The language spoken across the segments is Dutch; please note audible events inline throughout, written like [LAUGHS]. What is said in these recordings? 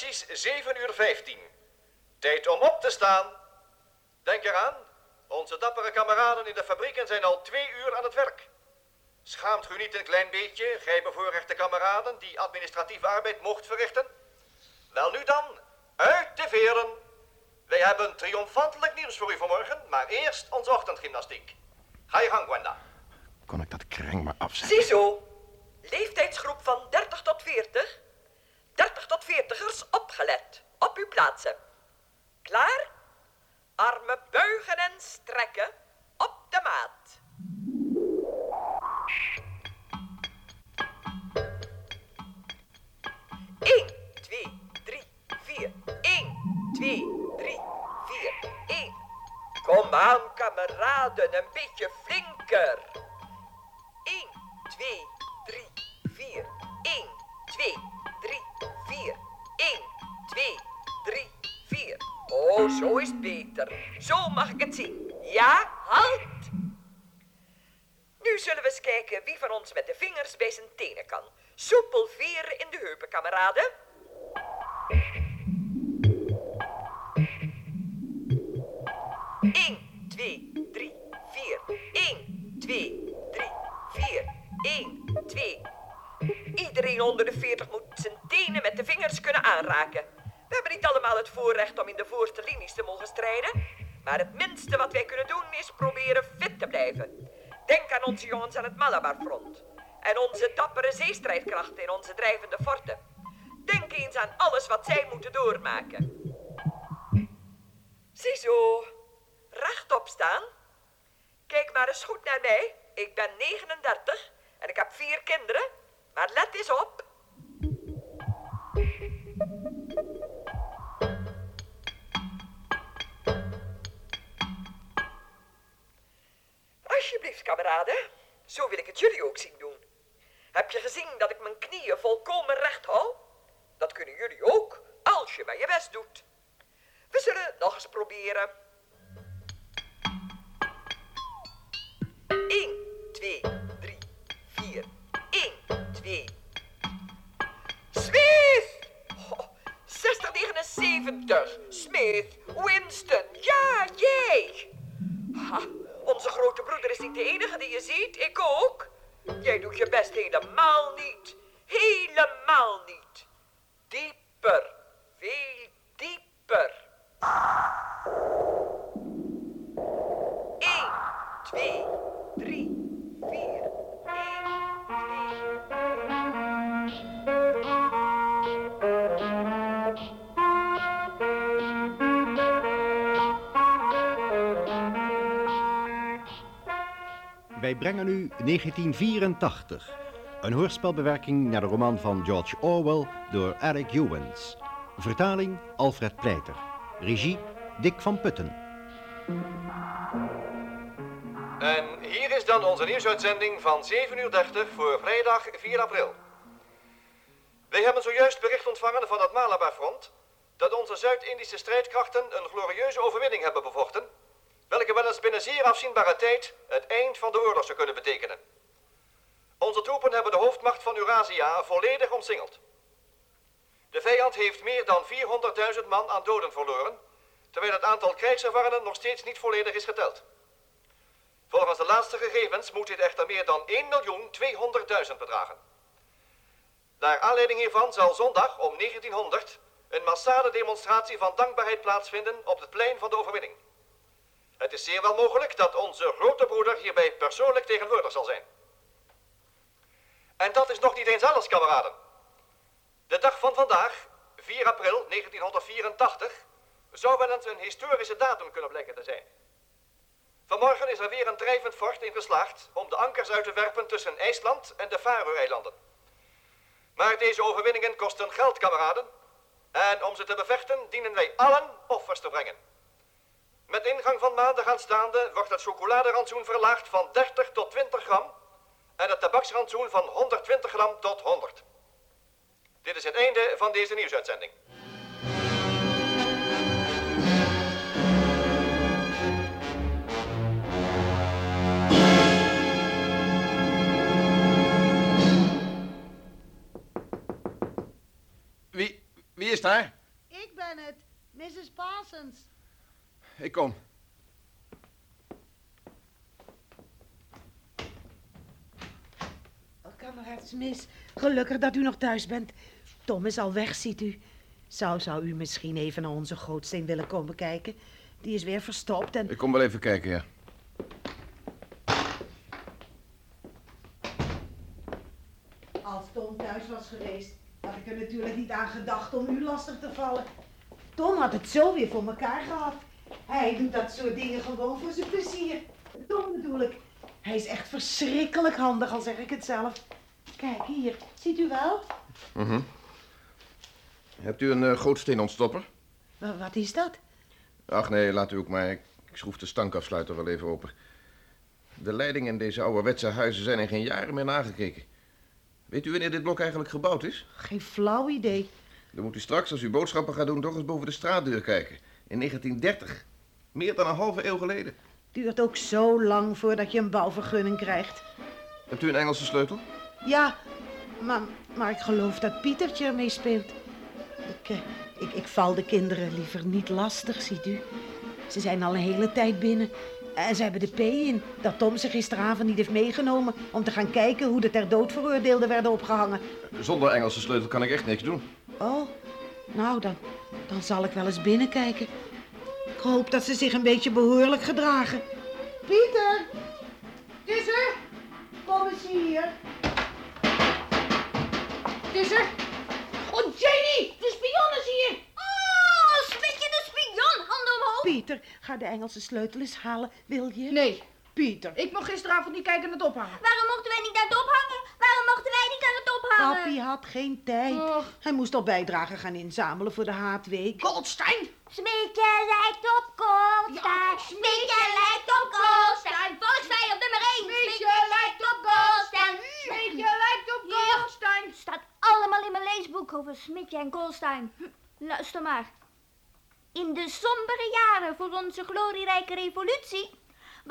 precies 7 uur 15. Tijd om op te staan. Denk eraan, onze dappere kameraden in de fabrieken zijn al twee uur aan het werk. Schaamt u niet een klein beetje, gij bevoorrechte kameraden, die administratieve arbeid mocht verrichten? Wel nu dan, uit de veren. Wij hebben triomfantelijk nieuws voor u vanmorgen, maar eerst onze ochtendgymnastiek. Ga je gang, Gwenda. Kon ik dat kreng maar afzetten? Ziezo, leeftijdsgroep van 30 tot 40. 30 tot 40ers opgelet, op uw plaatsen. Klaar? Armen buigen en strekken, op de maat. Eén, twee, drie, vier. Eén, twee, drie, vier. Eén. Kom aan, kameraden, een beetje flinker. 1, 2, 3, 4. 1, 2, 3, 4. 1, 2, 3, 4. Oh, zo is het beter. Zo mag ik het zien. Ja, halt. Nu zullen we eens kijken wie van ons met de vingers bij zijn tenen kan. Soepel veren in de heupen, kameraden. Eén, twee, drie, vier. Eén, twee, drie, vier. Eén, twee. Iedereen onder de veertig moet zijn tenen met de vingers kunnen aanraken. We hebben niet allemaal het voorrecht om in de voorste linies te mogen strijden. Maar het minste wat wij kunnen doen is proberen fit te blijven. Denk aan onze jongens aan het Malabarfront. En onze dappere zeestrijdkrachten in onze drijvende forten. Denk eens aan alles wat zij moeten doormaken. Ziezo, rechtop staan. Kijk maar eens goed naar mij. Ik ben 39 en ik heb vier kinderen. Maar let eens op. Alsjeblieft, kameraden. Zo wil ik het jullie ook zien doen. Heb je gezien dat ik mijn knieën volkomen recht hou? Dat kunnen jullie ook, als je maar je best doet. We zullen het nog eens proberen. 1, 2, 79. Smith, Winston, ja, jij. Onze grote broeder is niet de enige die je ziet, ik ook. Jij doet je best helemaal niet. Helemaal niet. Dieper, veel dieper. 1, 2, 3, Wij brengen u 1984. Een hoorspelbewerking naar de roman van George Orwell door Eric Ewens. Vertaling Alfred Pleiter. Regie Dick van Putten. En hier is dan onze nieuwsuitzending van 7 uur 30 voor vrijdag 4 april. Wij hebben zojuist bericht ontvangen van het Malabarfront dat onze Zuid-Indische strijdkrachten een glorieuze overwinning hebben bevochten, welke wel eens binnen zeer afzienbare tijd het eind van de oorlog zou kunnen betekenen. Onze troepen hebben de hoofdmacht van Eurasia volledig omsingeld. De vijand heeft meer dan 400.000 man aan doden verloren, terwijl het aantal krijgsgevangenen nog steeds niet volledig is geteld. Volgens de laatste gegevens moet dit echter meer dan 1.200.000 bedragen. Naar aanleiding hiervan zal zondag om 1900 een massale demonstratie van dankbaarheid plaatsvinden op het plein van de overwinning. Het is zeer wel mogelijk dat onze grote broeder hierbij persoonlijk tegenwoordig zal zijn. En dat is nog niet eens alles, kameraden. De dag van vandaag, 4 april 1984, zou wel eens een historische datum kunnen blijken te zijn. Vanmorgen is er weer een drijvend fort in geslaagd om de ankers uit te werpen tussen IJsland en de Faroe-eilanden. Maar deze overwinningen kosten geld, kameraden. En om ze te bevechten dienen wij allen offers te brengen. Met ingang van maandag aanstaande wordt het chocoladerantsoen verlaagd van 30 tot 20 gram en het tabaksrantsoen van 120 gram tot 100. Dit is het einde van deze nieuwsuitzending. Wie, is daar? Ik ben het, Mrs. Parsons. Ik kom. Oh, kameraad Smith, gelukkig dat u nog thuis bent. Tom is al weg, ziet u. Zou, zou u misschien even naar onze gootsteen willen komen kijken? Die is weer verstopt en... Ik kom wel even kijken, ja. Als Tom thuis was geweest, had ik er natuurlijk niet aan gedacht om u lastig te vallen. Tom had het zo weer voor elkaar gehad. Hij doet dat soort dingen gewoon voor zijn plezier. Tom bedoel ik. Hij is echt verschrikkelijk handig, al zeg ik het zelf. Kijk, hier. Ziet u wel? Mhm. Hebt u een uh, gootsteen-ontstopper? Wa- Wat is dat? Ach nee, laat u ook maar. Ik ik schroef de stankafsluiter wel even open. De leidingen in deze ouderwetse huizen zijn in geen jaren meer nagekeken. Weet u wanneer dit blok eigenlijk gebouwd is? Geen flauw idee. Dan moet u straks, als u boodschappen gaat doen, toch eens boven de straatdeur kijken. In 1930. Meer dan een halve eeuw geleden. Duurt ook zo lang voordat je een bouwvergunning krijgt. Hebt u een Engelse sleutel? Ja, maar, maar ik geloof dat Pietertje ermee speelt. Ik, eh, ik, ik val de kinderen liever niet lastig, ziet u. Ze zijn al een hele tijd binnen. En ze hebben de P in dat Tom ze gisteravond niet heeft meegenomen... om te gaan kijken hoe de ter dood veroordeelden werden opgehangen. Zonder Engelse sleutel kan ik echt niks doen. Oh, nou, dan, dan zal ik wel eens binnenkijken. Ik hoop dat ze zich een beetje behoorlijk gedragen. Pieter! Het is er! Kom eens hier. Het is er. Oh, Jenny, de spion is hier. Oh, Smitje de spion, handen omhoog. Pieter, ga de Engelse sleutel eens halen, wil je? Nee, Pieter. ik mocht gisteravond niet kijken naar het ophangen. Waarom mochten wij niet aan het ophangen? Waarom mochten wij niet aan het ophangen? Papi had geen tijd. Och. Hij moest al bijdragen gaan inzamelen voor de haatweek. Goldstein. Smitje lijkt op Goldstein. Ja, Smitje lijkt op Goldstein. Volksvijand nummer 1. Smitje lijkt op Goldstein. Smitje lijkt op Goldstein. Staat allemaal in mijn leesboek over Smitje en Goldstein. Hm, Luister maar. In de sombere jaren voor onze glorierijke revolutie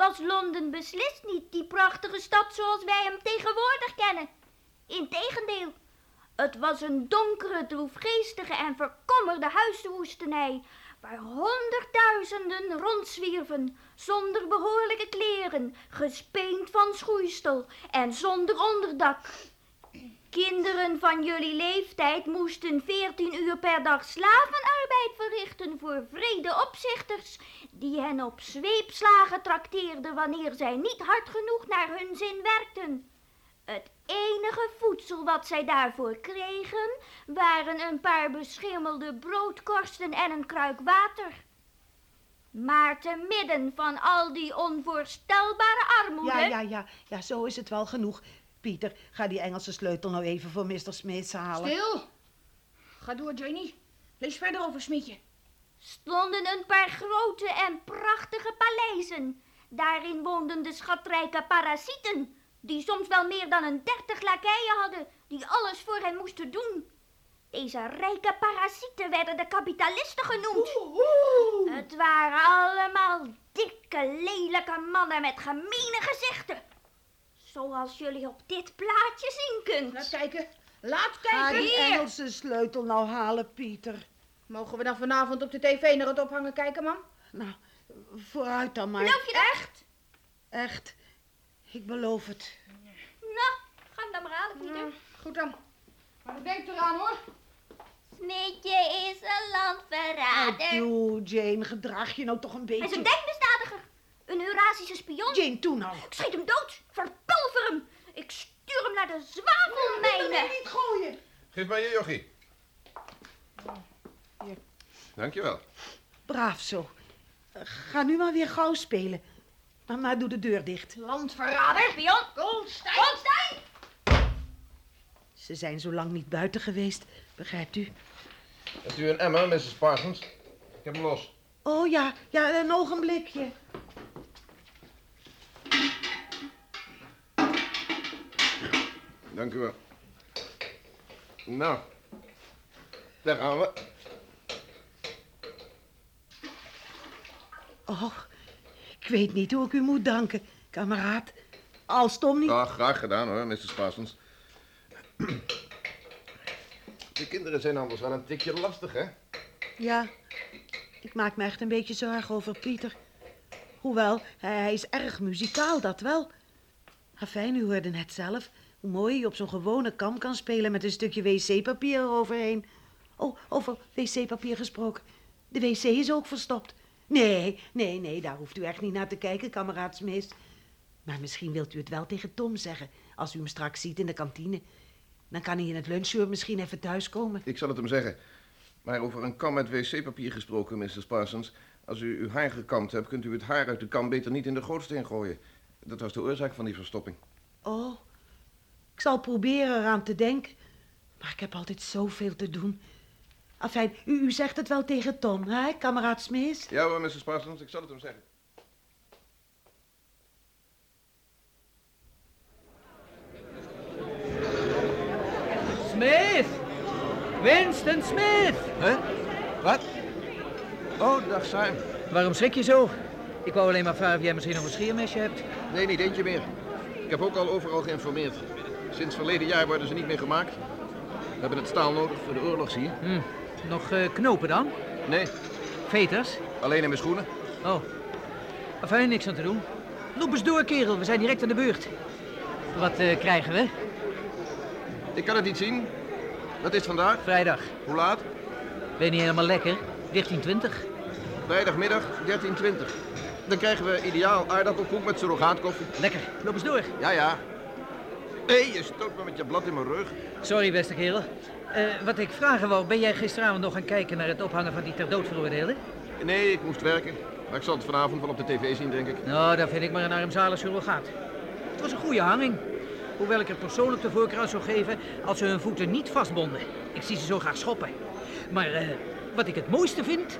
was Londen beslist niet die prachtige stad zoals wij hem tegenwoordig kennen. Integendeel, het was een donkere, droefgeestige en verkommerde huiswoestenij, waar honderdduizenden rondzwierven, zonder behoorlijke kleren, gespeend van schoeisel en zonder onderdak. Kinderen van jullie leeftijd moesten 14 uur per dag slavenarbeid verrichten voor vrede opzichters, die hen op zweepslagen trakteerden wanneer zij niet hard genoeg naar hun zin werkten. Het enige voedsel wat zij daarvoor kregen, waren een paar beschimmelde broodkorsten en een kruik water. Maar te midden van al die onvoorstelbare armoede... Ja, ja, ja, ja, zo is het wel genoeg. Pieter, ga die Engelse sleutel nou even voor Mr. Smith halen. Stil. Ga door, Jenny. Lees verder over Smitje. stonden een paar grote en prachtige paleizen. Daarin woonden de schatrijke parasieten, die soms wel meer dan een dertig lakeien hadden, die alles voor hen moesten doen. Deze rijke parasieten werden de kapitalisten genoemd. Het waren allemaal dikke, lelijke mannen met gemene gezichten. Zoals jullie op dit plaatje zien kunt. Laat kijken. Laat Ga kijken. die Hier. Engelse sleutel nou halen, Pieter. Mogen we dan vanavond op de tv naar het ophangen kijken, mam? Nou, vooruit dan maar. Geloof je dat? Echt? Echt, ik beloof het. Nou, ga hem dan maar halen, Pieter. Ja, goed dan. Maar denk eraan, hoor. Smitje is een landverrader. Doe, Jane, gedraag je nou toch een Hij is beetje. een denkmisdadiger. Een Eurasische spion. Jane, toe nou. Ik schiet hem dood. Verpulver hem. Ik stuur hem naar de zwavelmijnen. niet gooien. Geef mij je jochie. Hier. Dankjewel. Braaf zo. Ga nu maar weer gauw spelen. Maar, maar doe de deur dicht. Landverrader. Spion. Goldstein. Goldstein. Ze zijn zo lang niet buiten geweest, begrijpt u? Hebt u een emmer, Mrs. Parsons? Ik heb hem los. Oh ja, ja, een ogenblikje. Dank u wel. Nou, daar gaan we. Oh, ik weet niet hoe ik u moet danken, kameraad. Als Tom niet... Graag gedaan hoor, Mrs. Parsons. De kinderen zijn anders wel een tikje lastig, hè? Ja, ik maak me echt een beetje zorgen over Pieter. Hoewel, hij, hij is erg muzikaal, dat wel. Afijn, u hoorde net zelf hoe mooi hij op zo'n gewone kam kan spelen met een stukje wc-papier eroverheen. Oh, over wc-papier gesproken. De wc is ook verstopt. Nee, nee, nee, daar hoeft u echt niet naar te kijken, kameraad Smith. Maar misschien wilt u het wel tegen Tom zeggen, als u hem straks ziet in de kantine. Dan kan hij in het lunchuur misschien even thuiskomen. Ik zal het hem zeggen. Maar over een kam met wc-papier gesproken, Mrs. Parsons. Als u uw haar gekamd hebt, kunt u het haar uit de kam beter niet in de gootsteen gooien. Dat was de oorzaak van die verstopping. Oh, ik zal proberen eraan te denken. Maar ik heb altijd zoveel te doen. Afijn, u, u zegt het wel tegen Tom, hè, kameraad Smith? Ja hoor, Mrs. Parsons, ik zal het hem zeggen. Smith! Winston Smith! Huh? Wat? Oh, dag Sam. Waarom schrik je zo? Ik wou alleen maar vragen of jij misschien nog een scheermesje hebt. Nee, niet eentje meer. Ik heb ook al overal geïnformeerd. Sinds verleden jaar worden ze niet meer gemaakt. We hebben het staal nodig voor de oorlog, zie je. Hm. Nog eh, knopen dan? Nee, Veters? alleen in mijn schoenen. Oh. Enfin, niks aan te doen. Loop eens door, kerel. We zijn direct aan de beurt. Wat eh, krijgen we? Ik kan het niet zien. Wat is vandaag? Vrijdag. Hoe laat? Ben je niet helemaal lekker? 1320. Vrijdagmiddag 13.20. Dan krijgen we ideaal aardappelkoek met surrogaatkoffie. Lekker. Loop eens door. Ja, ja. Hé, je stoot me met je blad in mijn rug. Sorry, beste kerel. Eh, wat ik vragen wou, ben jij gisteravond nog gaan kijken naar het ophangen van die ter dood veroordeelde? Nee, ik moest werken. Maar ik zal het vanavond wel op de tv zien, denk ik. Nou, dat vind ik maar een armzalig surrogaat. Het was een goede hanging. Hoewel ik er persoonlijk de voorkeur aan zou geven als ze hun voeten niet vastbonden. Ik zie ze zo graag schoppen. Maar eh, wat ik het mooiste vind,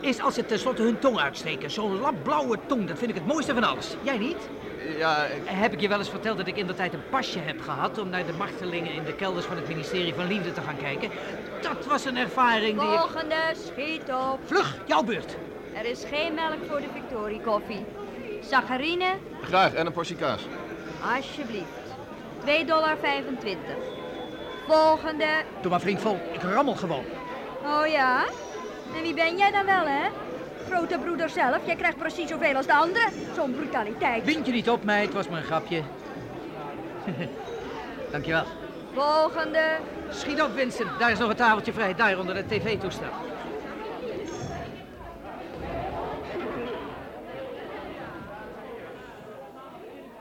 is als ze tenslotte hun tong uitsteken. Zo'n lapblauwe tong, dat vind ik het mooiste van alles. Jij niet? Ja, ik... Heb ik je wel eens verteld dat ik in de tijd een pasje heb gehad om naar de martelingen in de kelders van het ministerie van Liefde te gaan kijken? Dat was een ervaring die ik... Volgende, schiet op. Vlug, jouw beurt. Er is geen melk voor de Victorie koffie. Saccharine, graag. En een portie kaas. alsjeblieft. 2,25 dollar. Volgende. Doe maar flink vol, ik rammel gewoon. Oh ja? En wie ben jij dan wel, hè? Grote broeder zelf, jij krijgt precies zoveel als de anderen. Zo'n brutaliteit. Wind je niet op, meid, het was maar een grapje. [LAUGHS] Dankjewel. Volgende. Schiet op, Vincent. Daar is nog een tafeltje vrij, daar onder het tv-toestel.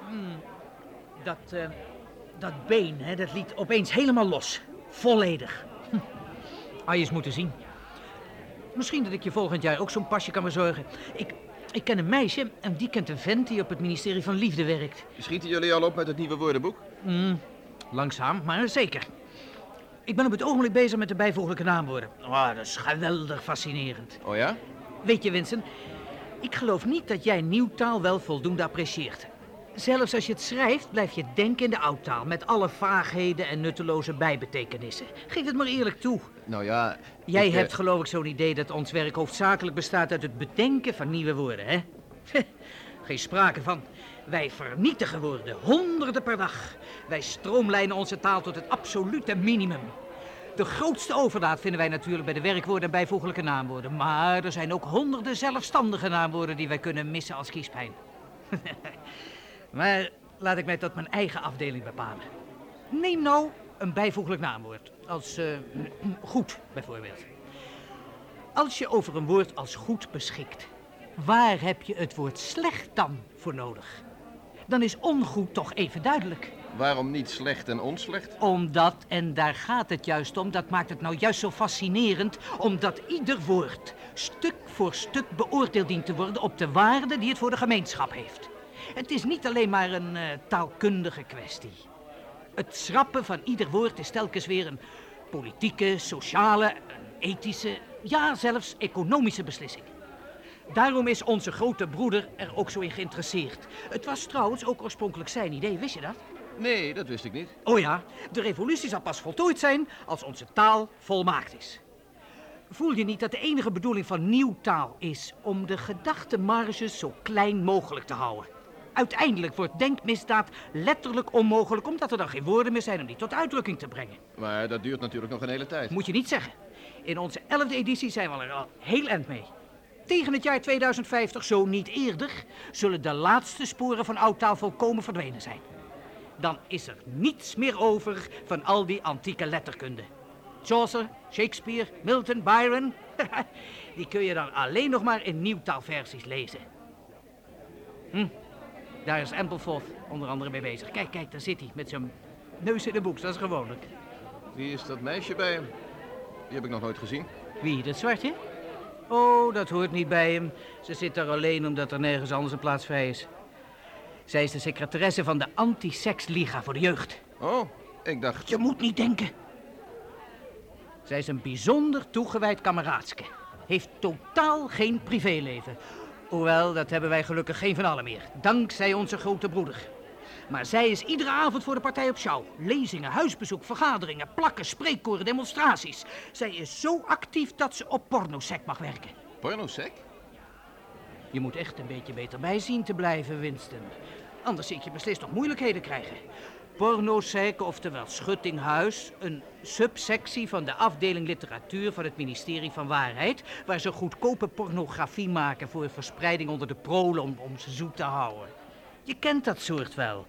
Hmm, dat, eh, dat been, hè, dat liet opeens helemaal los. Volledig. Hm. Had je eens moeten zien. Misschien dat ik je volgend jaar ook zo'n pasje kan bezorgen. Ik, ik ken een meisje en die kent een vent die op het ministerie van Liefde werkt. Schieten jullie al op met het nieuwe woordenboek? Hmm, langzaam, maar zeker. Ik ben op het ogenblik bezig met de bijvoeglijke naamwoorden. Oh, dat is geweldig fascinerend. Oh ja? Weet je, Vincent, ik geloof niet dat jij nieuwtaal wel voldoende apprecieert. Zelfs als je het schrijft, blijf je denken in de oudtaal... met alle vaagheden en nutteloze bijbetekenissen. Geef het maar eerlijk toe. Nou ja... Jij ik, eh, hebt geloof ik zo'n idee dat ons werk hoofdzakelijk bestaat uit het bedenken van nieuwe woorden, hè? [LAUGHS] Geen sprake van. Wij vernietigen woorden, honderden per dag. Wij stroomlijnen onze taal tot het absolute minimum. De grootste overdaad vinden wij natuurlijk bij de werkwoorden en bijvoeglijke naamwoorden. Maar er zijn ook honderden zelfstandige naamwoorden die wij kunnen missen als kiespijn. [LAUGHS] maar laat ik mij tot mijn eigen afdeling bepalen. Neem nou een bijvoeglijk naamwoord. Als eh, [CLEARS THROAT] goed, bijvoorbeeld. Als je over een woord als goed beschikt, waar heb je het woord slecht dan voor nodig? Dan is ongoed toch even duidelijk. Waarom niet slecht en onslecht? Omdat, en daar gaat het juist om, dat maakt het nou juist zo fascinerend, omdat ieder woord stuk voor stuk beoordeeld dient te worden op de waarde die het voor de gemeenschap heeft. Het is niet alleen maar een eh, taalkundige kwestie. Het schrappen van ieder woord is telkens weer een politieke, sociale, een ethische, ja zelfs economische beslissing. Daarom is onze grote broeder er ook zo in geïnteresseerd. Het was trouwens ook oorspronkelijk zijn idee, wist je dat? Nee, dat wist ik niet. Oh ja, de revolutie zal pas voltooid zijn als onze taal volmaakt is. Voel je niet dat de enige bedoeling van nieuwtaal is om de gedachtenmarges zo klein mogelijk te houden? Uiteindelijk wordt denkmisdaad letterlijk onmogelijk... omdat er dan geen woorden meer zijn om die tot uitdrukking te brengen. Maar dat duurt natuurlijk nog een hele tijd. Moet je niet zeggen. In onze elfde editie zijn we er al heel eind mee. Tegen het jaar 2050, zo niet eerder, zullen de laatste sporen van oudtaal volkomen verdwenen zijn. Dan is er niets meer over van al die antieke letterkunde. Chaucer, Shakespeare, Milton, Byron, [LAUGHS] die kun je dan alleen nog maar in nieuwtaalversies lezen. Hm, daar is Ampleforth onder andere mee bezig. Kijk, kijk, daar zit hij met zijn neus in de boek, dat is gewoonlijk. Wie is dat meisje bij hem? Die heb ik nog nooit gezien. Wie, dat zwartje? Oh, dat hoort niet bij hem. Ze zit daar alleen omdat er nergens anders een plaats vrij is. Zij is de secretaresse van de Anti-Sex-Liga voor de jeugd. Oh, ik dacht... Je moet niet denken. Zij is een bijzonder toegewijd kameraadske. Heeft totaal geen privéleven. Hoewel, dat hebben wij gelukkig geen van allen meer. Dankzij onze grote broeder. Maar zij is iedere avond voor de partij op schouw. Lezingen, huisbezoek, vergaderingen, plakken, spreekkoren, demonstraties. Zij is zo actief dat ze op pornosec mag werken. Pornosec? Je moet echt een beetje beter bij zien te blijven, Winston. Anders zit je beslist nog moeilijkheden krijgen. Pornosec, oftewel Schuttinghuis, een subsectie van de afdeling literatuur van het ministerie van Waarheid, waar ze goedkope pornografie maken voor verspreiding onder de prolen om, ze zoet te houden. Je kent dat soort wel.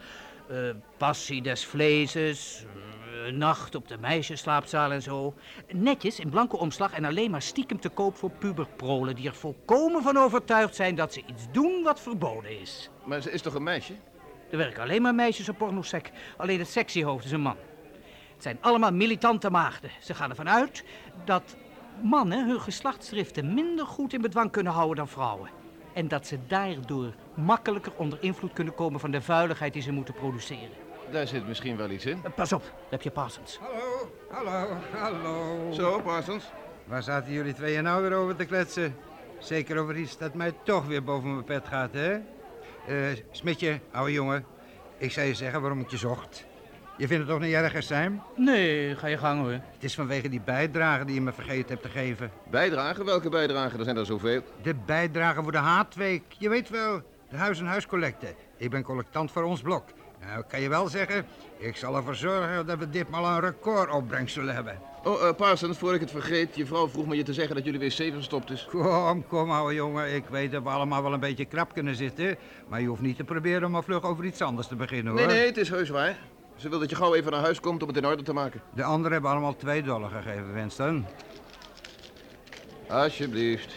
Eh, passie des vlezes, eh, nacht op de meisjeslaapzaal en zo. Netjes in blanke omslag en alleen maar stiekem te koop voor puberprolen die er volkomen van overtuigd zijn dat ze iets doen wat verboden is. Maar ze is toch een meisje? Er werken alleen maar meisjes op pornosec. Alleen het sectiehoofd is een man. Het zijn allemaal militante maagden. Ze gaan ervan uit dat mannen hun geslachtsdriften minder goed in bedwang kunnen houden dan vrouwen. En dat ze daardoor makkelijker onder invloed kunnen komen van de vuiligheid die ze moeten produceren. Daar zit misschien wel iets in. Eh, Pas op, daar heb je Parsons. Hallo, hallo, hallo. Zo, Parsons. Waar zaten jullie tweeën nou weer over te kletsen? Zeker over iets dat mij toch weer boven mijn pet gaat, hè? Eh, Smitje, ouwe jongen. Ik zou je zeggen waarom ik je zocht. Je vindt het toch niet erg, Sam? Nee, ga je gang hoor. Het is vanwege die bijdrage die je me vergeten hebt te geven. Bijdragen? Welke bijdragen? Er zijn er zoveel. De bijdrage voor de Haatweek. Je weet wel, de huis-en-huiscollecte. Ik ben collectant voor ons blok. Nou, kan je wel zeggen, ik zal ervoor zorgen dat we ditmaal een recordopbrengst zullen hebben. Oh, eh, Parsons, voor ik het vergeet. Je vrouw vroeg me je te zeggen dat jullie wc verstopt is. Kom, kom, ouwe jongen. Ik weet dat we allemaal wel een beetje krap kunnen zitten. Maar je hoeft niet te proberen om al vlug over iets anders te beginnen, hoor. Nee, nee, het is heus waar. Ze wil dat je gauw even naar huis komt om het in orde te maken. De anderen hebben allemaal twee dollar gegeven, Winston. Alsjeblieft.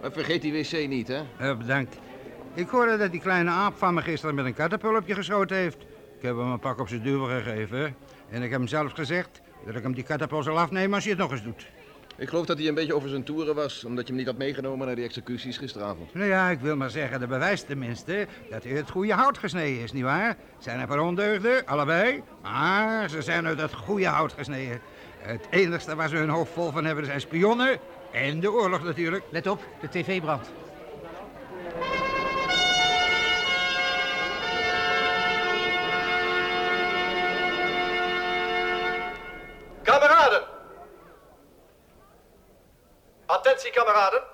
Maar vergeet die wc niet, hè? Eh, bedankt. Ik hoorde dat die kleine aap van me gisteren met een katapul op je geschoten heeft. Ik heb hem een pak op zijn duvel gegeven. En ik heb hem zelfs gezegd dat ik hem die katapul zal afnemen als hij het nog eens doet. Ik geloof dat hij een beetje over zijn toeren was, omdat je hem niet had meegenomen naar die executies gisteravond. Nou ja, ik wil maar zeggen, dat bewijst tenminste dat hij het goede hout gesneden is, nietwaar? Zijn er paar ondeugden, allebei, maar ze zijn uit het goede hout gesneden. Het enigste waar ze hun hoofd vol van hebben zijn spionnen en de oorlog natuurlijk. Let op, de tv brandt. Attentie, kameraden.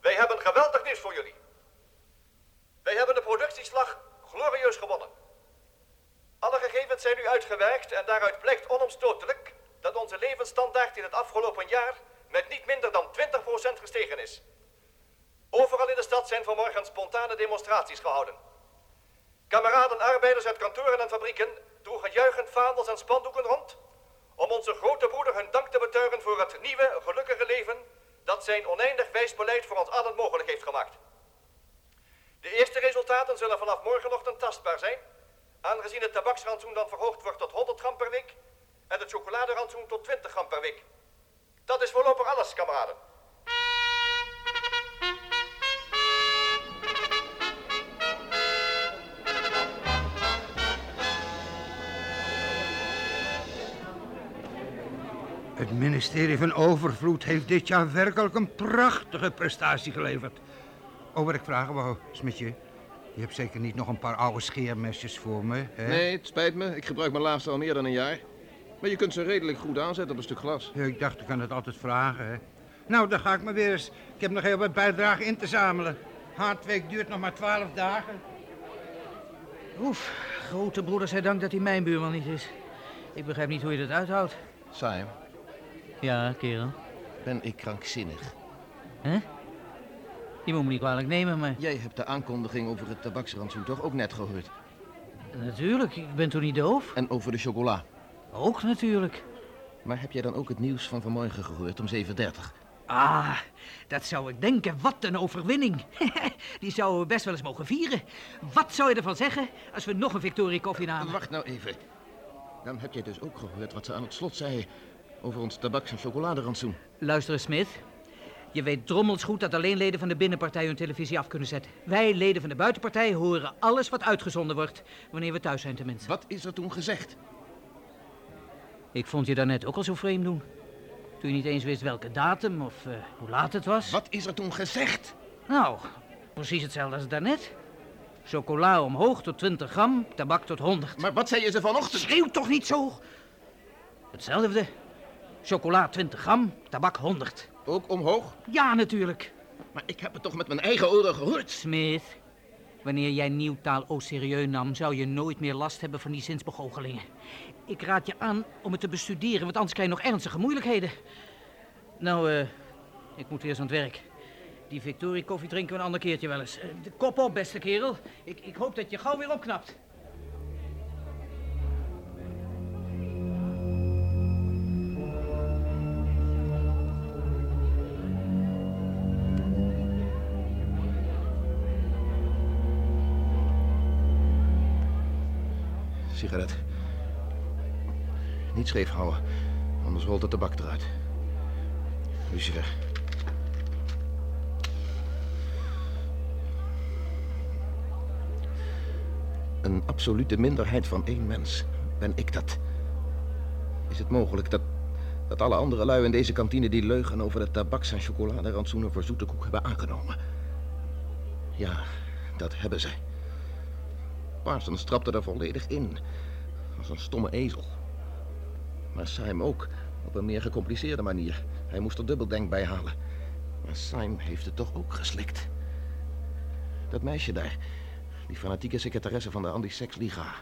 Wij hebben geweldig nieuws voor jullie. Wij hebben de productieslag glorieus gewonnen. Alle gegevens zijn nu uitgewerkt en daaruit blijkt onomstotelijk dat onze levensstandaard in het afgelopen jaar met niet minder dan 20% gestegen is. Overal in de stad zijn vanmorgen spontane demonstraties gehouden. Kameraden arbeiders uit kantoren en fabrieken droegen juichend vaandels en spandoeken rond om onze grote broeder hun dank te betuigen voor het nieuwe, gelukkige leven dat zijn oneindig wijs beleid voor ons allen mogelijk heeft gemaakt. De eerste resultaten zullen vanaf morgenochtend tastbaar zijn, aangezien het tabaksrantsoen dan verhoogd wordt tot 100 gram per week en het chocoladerantsoen tot 20 gram per week. Dat is voorlopig alles, kameraden. Het ministerie van Overvloed heeft dit jaar werkelijk een prachtige prestatie geleverd. Oh, wat ik vragen wou, Smitje. Je hebt zeker niet nog een paar oude scheermesjes voor me, hè? Nee, het spijt me. Ik gebruik mijn laatste al meer dan een jaar. Maar je kunt ze redelijk goed aanzetten op een stuk glas. Ja, ik dacht, ik kan het altijd vragen, hè. Nou, dan ga ik maar weer eens. Ik heb nog heel wat bijdragen in te zamelen. Haardweek duurt nog maar twaalf dagen. Oef, grote broeder zei dank dat hij mijn buurman niet is. Ik begrijp niet hoe je dat uithoudt. Simon, Ja, kerel. ben ik krankzinnig. Hè? Je moet me niet kwalijk nemen, maar... Jij hebt de aankondiging over het tabaksrantsoen toch ook net gehoord? Natuurlijk, ik ben toch niet doof? En over de chocola. Ook natuurlijk. Maar heb jij dan ook het nieuws van vanmorgen gehoord om 7.30? Ah, dat zou ik denken. Wat een overwinning. [LAUGHS] Die zouden we best wel eens mogen vieren. Wat zou je ervan zeggen als we nog een Victoria koffie namen? Wacht nou even. Dan heb jij dus ook gehoord wat ze aan het slot zei over ons tabaks- en chocoladerantsoen. Luister eens, Smith. Je weet drommels goed dat alleen leden van de binnenpartij hun televisie af kunnen zetten. Wij, leden van de buitenpartij, horen alles wat uitgezonden wordt. Wanneer we thuis zijn tenminste. Wat is er toen gezegd? Ik vond je daarnet ook al zo vreemd doen. Toen je niet eens wist welke datum of eh, hoe laat het was. Wat is er toen gezegd? Nou, precies hetzelfde als daarnet. Chocola omhoog tot 20 gram, tabak tot 100. Maar wat zei je ze vanochtend? Schreeuw toch niet zo! Hetzelfde. Chocola 20 gram, tabak 100. Ook omhoog? Ja, natuurlijk. Maar ik heb het toch met mijn eigen oren gehoord? Smith, wanneer jij nieuwtaal au serieus nam, zou je nooit meer last hebben van die zinsbegoochelingen. Ik raad je aan om het te bestuderen, want anders krijg je nog ernstige moeilijkheden. Nou, eh, ik moet weer eens aan het werk. Die Victoria koffie drinken we een ander keertje wel eens. Eh, de kop op, beste kerel. Ik, ik hoop dat je gauw weer opknapt. Niet houden, anders rolt de tabak eruit. Lucifer. Een absolute minderheid van één mens. Ben ik dat? Is het mogelijk dat, dat alle andere lui in deze kantine die leugen over de tabaks- en chocoladerantsoenen voor zoete koek hebben aangenomen? Ja, dat hebben zij. Parsons trapte er volledig in. Als een stomme ezel. Maar Simon ook. Op een meer gecompliceerde manier. Hij moest er dubbeldenk bij halen. Maar Simon heeft het toch ook geslikt. Dat meisje daar. Die fanatieke secretaresse van de Anti-Sex-Liga.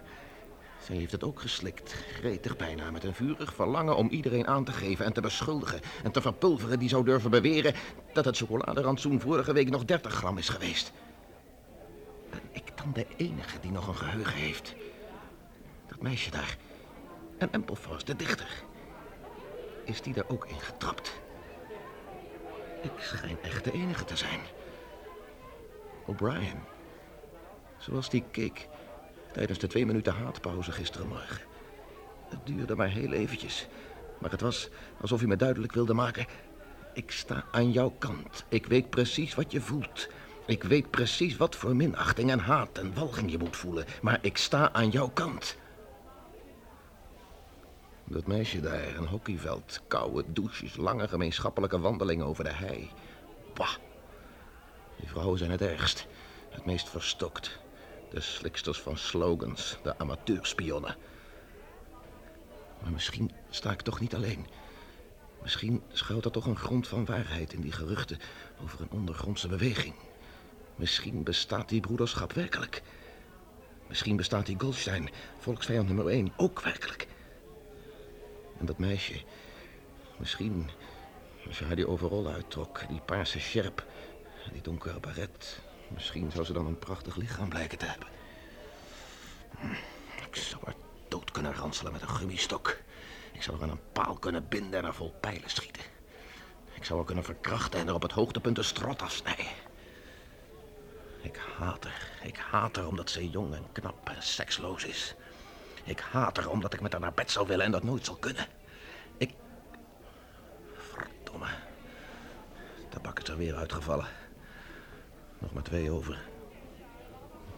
Zij heeft het ook geslikt. Gretig bijna. Met een vurig verlangen om iedereen aan te geven en te beschuldigen. En te verpulveren die zou durven beweren dat het chocoladerantsoen vorige week nog 30 gram is geweest. Ben ik dan de enige die nog een geheugen heeft? Dat meisje daar. En Empelfors, de dichter. Is die er ook in getrapt? Ik schijn echt de enige te zijn. O'Brien. Zoals die keek tijdens de twee minuten haatpauze gisterenmorgen. Het duurde maar heel eventjes. Maar het was alsof hij me duidelijk wilde maken... Ik sta aan jouw kant. Ik weet precies wat je voelt. Ik weet precies wat voor minachting en haat en walging je moet voelen. Maar ik sta aan jouw kant. Dat meisje daar, een hockeyveld, koude douches, lange gemeenschappelijke wandelingen over de hei. Bah. Die vrouwen zijn het ergst. Het meest verstokt. De sliksters van slogans, de amateurspionnen. Maar misschien sta ik toch niet alleen. Misschien schuilt er toch een grond van waarheid in die geruchten over een ondergrondse beweging. Misschien bestaat die broederschap werkelijk. Misschien bestaat die Goldstein, volksvijand nummer één, ook werkelijk. En dat meisje, misschien, als je haar die overal uittrok, die paarse sjerp, die donkere baret, misschien zou ze dan een prachtig lichaam blijken te hebben. Ik zou haar dood kunnen ranselen met een gummistok. Ik zou haar aan een paal kunnen binden en haar vol pijlen schieten. Ik zou haar kunnen verkrachten en er op het hoogtepunt een strot afsnijden. Ik haat haar. Ik haat haar omdat ze jong en knap en seksloos is. Ik haat haar omdat ik met haar naar bed zou willen en dat nooit zal kunnen. Ik... Verdomme. Tabak is er weer uitgevallen. Nog maar twee over.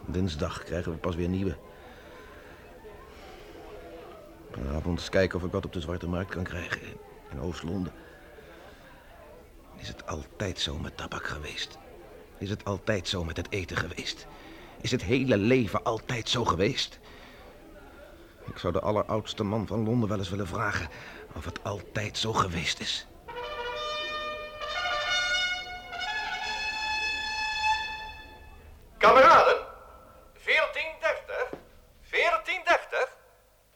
Dinsdag krijgen we pas weer nieuwe. Vanavond eens kijken of ik wat op de Zwarte Markt kan krijgen. in- In Oost-Londen. Is het altijd zo met tabak geweest? Is het altijd zo met het eten geweest? Is het hele leven altijd zo geweest? Ik zou de alleroudste man van Londen wel eens willen vragen of het altijd zo geweest is. Kameraden, 1430, 1430.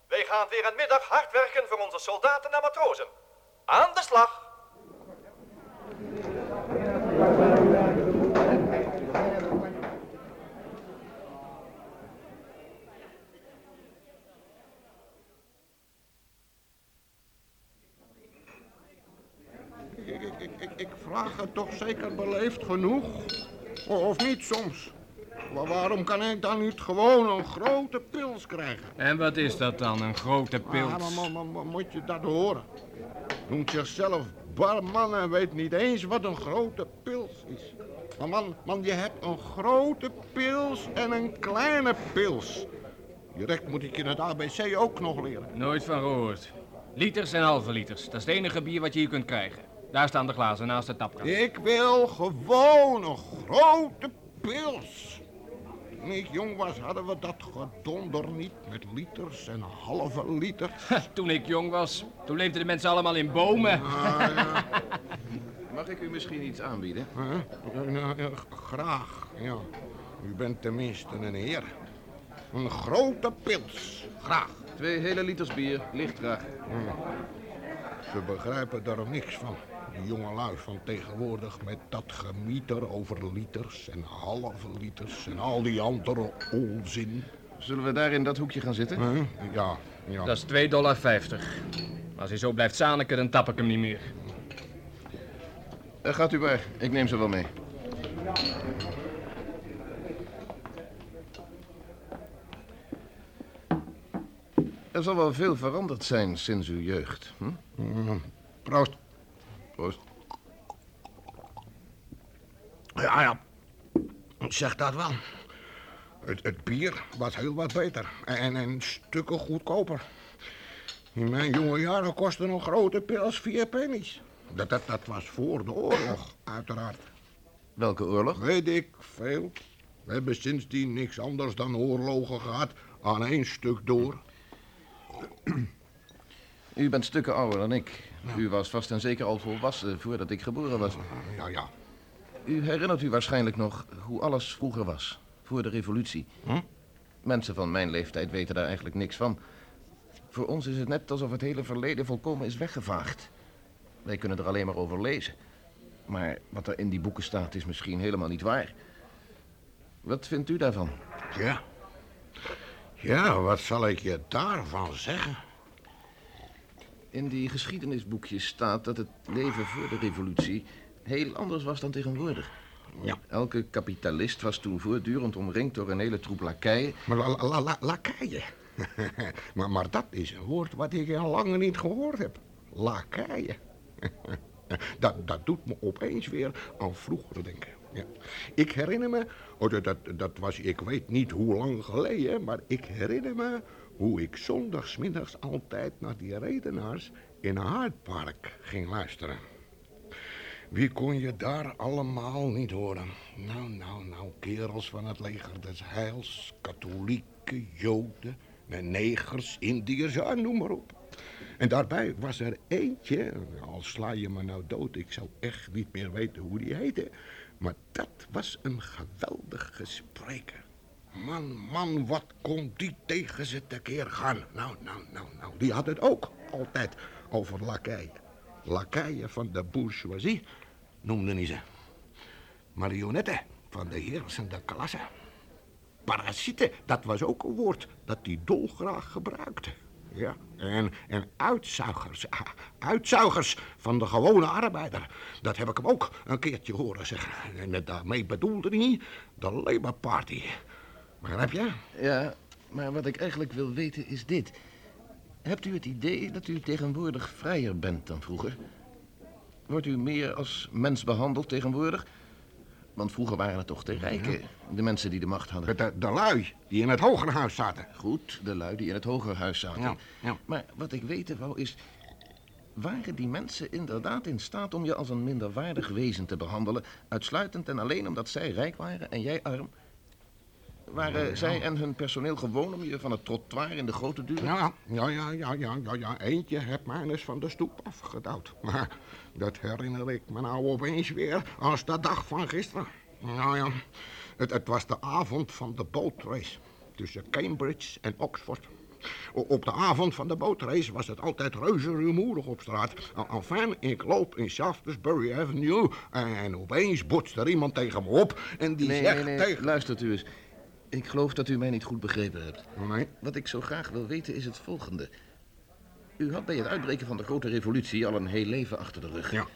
Wij gaan weer een middag hard werken voor onze soldaten en matrozen. Aan de slag! Het toch zeker beleefd genoeg? Of niet soms? Maar waarom kan ik dan niet gewoon een grote pils krijgen? En wat is dat dan, een grote Ah, pils? maar, maar, maar, maar moet je dat horen? Noemt zichzelf barman en weet niet eens wat een grote pils is. Maar man, man, je hebt een grote pils en een kleine pils. Direct moet ik je het ABC ook nog leren. Nooit van gehoord. Liters en halve liters. Dat is het enige bier wat je hier kunt krijgen. Daar staan de glazen naast de tapkast. Ik wil gewoon een grote pils. Toen ik jong was, hadden we dat gedonder niet met liters en halve liters. Toen ik jong was, toen leefden de mensen allemaal in bomen. [LAUGHS] Mag ik u misschien iets aanbieden? Huh? Ja, ja, graag, ja. U bent tenminste een heer. Een grote pils, graag. Twee hele liters bier, licht graag. Ze begrijpen daar niks van. Die jonge lui van tegenwoordig met dat gemieter over liters en halve liters en al die andere onzin. Zullen we daar in dat hoekje gaan zitten? Huh? Ja, ja. Dat is 2,50 dollar. Als hij zo blijft zaniken, dan tap ik hem niet meer. Daar gaat u bij. Ik neem ze wel mee. Er zal wel veel veranderd zijn sinds uw jeugd. Hm? Mm, Proost. Proost. Ja, ja. Zeg dat wel. Het, het bier was heel wat beter en, en stukken goedkoper. In mijn jonge jaren kostte een grote pils vier pennies. Dat, dat, dat was voor de oorlog, [COUGHS] uiteraard. Welke oorlog? Weet ik veel. We hebben sindsdien niks anders dan oorlogen gehad aan één stuk door. [COUGHS] U bent stukken ouder dan ik. U was vast en zeker al volwassen voordat ik geboren was. Ja, ja. U herinnert u waarschijnlijk nog hoe alles vroeger was, voor de revolutie. Hm? Mensen van mijn leeftijd weten daar eigenlijk niks van. Voor ons is het net alsof het hele verleden volkomen is weggevaagd. Wij kunnen er alleen maar over lezen. Maar wat er in die boeken staat is misschien helemaal niet waar. Wat vindt u daarvan? Ja. Ja, wat zal ik je daarvan zeggen? In die geschiedenisboekjes staat dat het leven voor de revolutie heel anders was dan tegenwoordig. Ja. Elke kapitalist was toen voortdurend omringd door een hele troep lakeien. Maar la, la, la, lakaien. [LAUGHS] maar, maar dat is een woord wat ik al lang niet gehoord heb. Lakaien. [LAUGHS] dat, dat doet me opeens weer aan vroeger denken. Ja. Ik herinner me, oh, dat, dat was, ik weet niet hoe lang geleden, maar ik herinner me hoe ik zondagsmiddags altijd naar die redenaars in Hyde Park ging luisteren. Wie kon je daar allemaal niet horen? Nou, nou, nou, kerels van het leger des heils, katholieken, joden, en negers, Indiërs, ja, noem maar op. En daarbij was er eentje, al sla je me nou dood, ik zou echt niet meer weten hoe die heette. Maar dat was een geweldige spreker. Man, man, wat kon die tegen ze tekeer gaan. Nou, nou, nou, nou, die had het ook altijd over lakeien. Lakeien van de bourgeoisie, noemden die ze. Marionetten van de heersende klasse. Parasieten, dat was ook een woord dat hij dolgraag gebruikte. Ja, en, en uitzuigers, ah, uitzuigers van de gewone arbeider. Dat heb ik hem ook een keertje horen zeggen. En daarmee bedoelde hij de Labour Party. Begrijp je? Ja, maar wat ik eigenlijk wil weten is dit. Hebt u het idee dat u tegenwoordig vrijer bent dan vroeger? Wordt u meer als mens behandeld tegenwoordig? Want vroeger waren het toch de rijken, de mensen die de macht hadden. De, de lui die in het hogerhuis zaten. Goed, de lui die in het hogerhuis zaten. Ja, ja. Maar wat ik weten wou is... Waren die mensen inderdaad in staat om je als een minderwaardig wezen te behandelen... uitsluitend en alleen omdat zij rijk waren en jij arm? Waren zij en hun personeel gewoon om je van het trottoir in de grote duur... Ja, ja, ja, ja, ja, ja, ja. Eentje heb mij eens van de stoep afgedouwd. Maar dat herinner ik me nou opeens weer als de dag van gisteren. Nou ja, het, het was de avond van de bootrace tussen Cambridge en Oxford. O- Op de avond van de bootrace was het altijd reuze rumoerig op straat. En- Enfin, ik loop in Shaftesbury Avenue en opeens botst er iemand tegen me op en die Nee, zegt nee, nee, tegen... luistert u eens. Ik geloof dat u mij niet goed begrepen hebt. Nee? Wat ik zo graag wil weten is het volgende. U had bij het uitbreken van de grote revolutie al een heel leven achter de rug. Ja.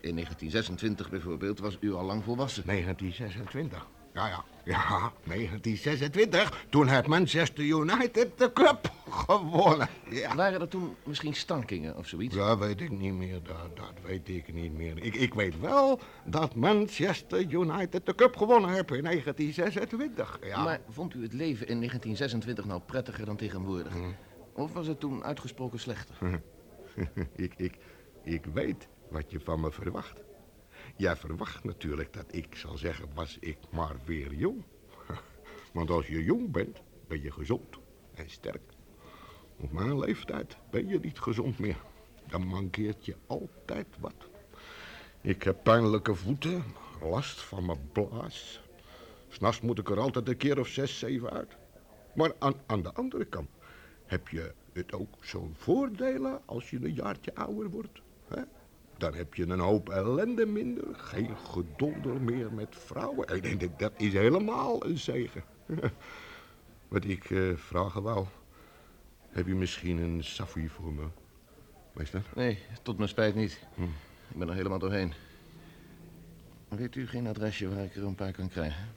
In 1926 bijvoorbeeld was u al lang volwassen. 1926. Ja, ja. Ja, 1926. Toen heeft Manchester United de cup gewonnen. Ja. Waren er toen misschien stankingen of zoiets? Dat weet ik niet meer, dat, dat weet ik niet meer. Ik, ik weet wel dat Manchester United de cup gewonnen heeft in 1926. Ja. Maar vond u het leven in 1926 nou prettiger dan tegenwoordig? Of was het toen uitgesproken slechter? [LAUGHS] ik, ik, ik weet wat je van me verwacht. Jij verwacht natuurlijk dat ik zal zeggen, was ik maar weer jong. [LAUGHS] Want als je jong bent, ben je gezond en sterk. Op mijn leeftijd ben je niet gezond meer. Dan mankeert je altijd wat. Ik heb pijnlijke voeten, last van mijn blaas. S'nachts moet ik er altijd een keer of zes, zeven uit. Maar aan, aan de andere kant heb je het ook zo'n voordelen als je een jaartje ouder wordt. Hè? Dan heb je een hoop ellende minder, geen gedonder meer met vrouwen. Ik denk, dat- dat is helemaal een zegen. [LAUGHS] Wat ik eh, vragen wou, heb je misschien een saffie voor me, meester? Nee, tot mijn spijt niet. Ik ben er helemaal doorheen. Weet u geen adresje waar ik er een paar kan krijgen?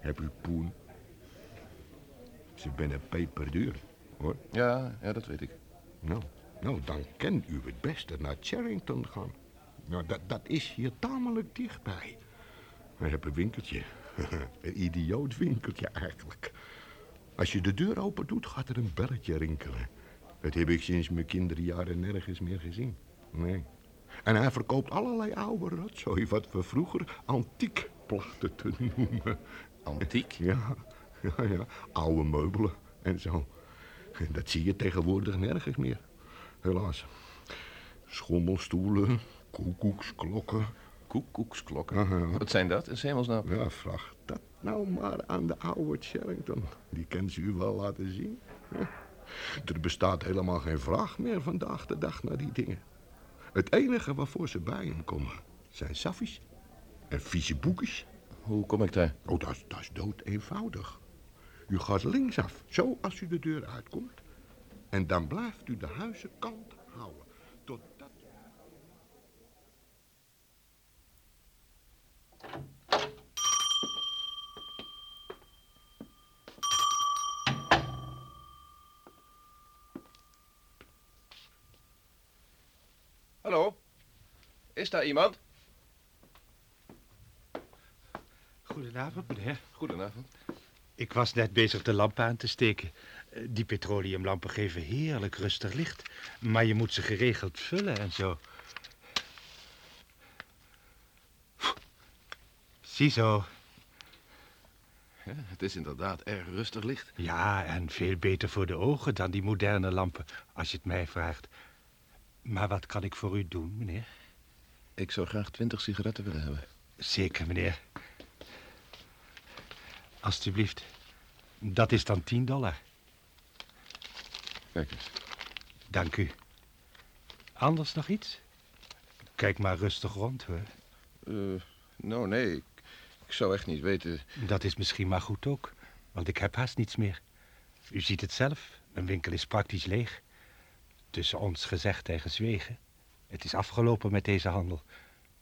Heb u poen? Ze binnen peperduur, hoor. Ja, ja, dat weet ik. Nou, nou, dan kan u het beste naar Charrington gaan. Nou, dat, dat is hier tamelijk dichtbij. We hebben een winkeltje. [LAUGHS] een idioot winkeltje eigenlijk. Als je de deur open doet, gaat er een belletje rinkelen. Dat heb ik sinds mijn kinderjaren nergens meer gezien. Nee. En hij verkoopt allerlei oude rotzooi, wat we vroeger antiek plachten te noemen. Antiek? [LAUGHS] Ja, ja, ja. Oude meubelen en zo. Dat zie je tegenwoordig nergens meer. Helaas. Schommelstoelen, koekoeksklokken. Koekoeksklokken? Aha. Wat zijn dat, in hemelsnaam? Ja, vraag dat nou maar aan de oude Charrington. Die kan ze u wel laten zien. Ja. Er bestaat helemaal geen vraag meer vandaag de dag naar die dingen. Het enige waarvoor ze bij hem komen zijn saffies en vieze boekjes. Hoe kom ik daar? Oh, dat is, dat is dood eenvoudig. U gaat linksaf, zo als u de deur uitkomt. En dan blijft u de huizenkant houden. Totdat... Hallo? Is daar iemand? Goedenavond, meneer. Goedenavond. Ik was net bezig de lampen aan te steken. Eh, Die petroleumlampen geven heerlijk rustig licht. Maar je moet ze geregeld vullen en zo. Ziezo. Ja, het is inderdaad erg rustig licht. Ja, en veel beter voor de ogen dan die moderne lampen, als je het mij vraagt. Maar wat kan ik voor u doen, meneer? Ik zou graag twintig sigaretten willen hebben. Zeker, meneer. Alsjeblieft. Dat is dan 10 dollar. Kijk eens. Dank u. Anders nog iets? Kijk maar rustig rond, hoor. Eh, nou, nee, ik, ik zou echt niet weten. Dat is misschien maar goed ook, want ik heb haast niets meer. U ziet het zelf, mijn winkel is praktisch leeg. Tussen ons gezegd en gezwegen. Het is afgelopen met deze handel.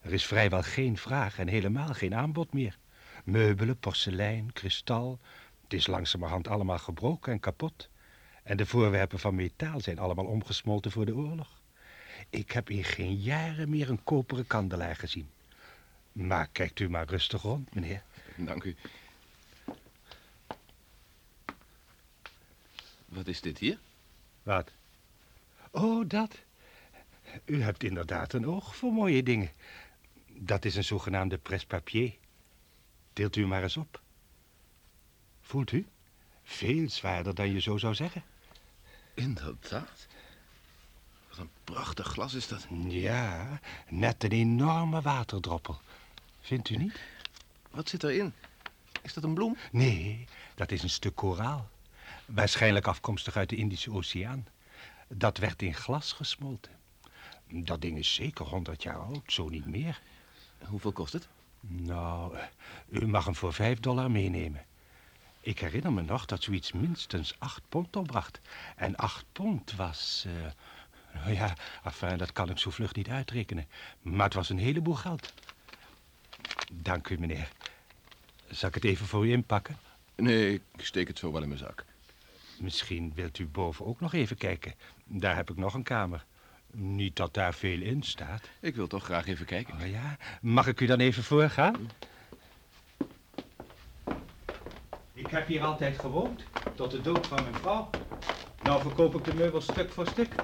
Er is vrijwel geen vraag en helemaal geen aanbod meer. Meubelen, porselein, kristal. Het is langzamerhand allemaal gebroken en kapot. En de voorwerpen van metaal zijn allemaal omgesmolten voor de oorlog. Ik heb in geen jaren meer een koperen kandelaar gezien. Maar kijkt u maar rustig rond, meneer. Dank u. Wat is dit hier? Wat? Oh, dat. U hebt inderdaad een oog voor mooie dingen. Dat is een zogenaamde presse-papier. Deelt u maar eens op. Voelt u? Veel zwaarder dan je zo zou zeggen. Inderdaad. Wat een prachtig glas is dat. Ja, net een enorme waterdroppel. Vindt u niet? Wat zit erin? Is dat een bloem? Nee, dat is een stuk koraal. Waarschijnlijk afkomstig uit de Indische Oceaan. Dat werd in glas gesmolten. Dat ding is zeker 100 jaar oud, zo niet meer. Hoeveel kost het? Nou, u mag hem voor 5 dollar meenemen. Ik herinner me nog dat zoiets minstens 8 pond opbracht. En 8 pond was... nou [LAUGHS] ja, enfin, dat kan ik zo vlug niet uitrekenen. Maar het was een heleboel geld. Dank u, meneer. Zal ik het even voor u inpakken? Nee, ik steek het zo wel in mijn zak. Misschien wilt u boven ook nog even kijken. Daar heb ik nog een kamer. Niet dat daar veel in staat. Ik wil toch graag even kijken. Oh ja, mag ik u dan even voorgaan? Ik heb hier altijd gewoond, tot de dood van mijn vrouw. Nou verkoop ik de meubels stuk voor stuk.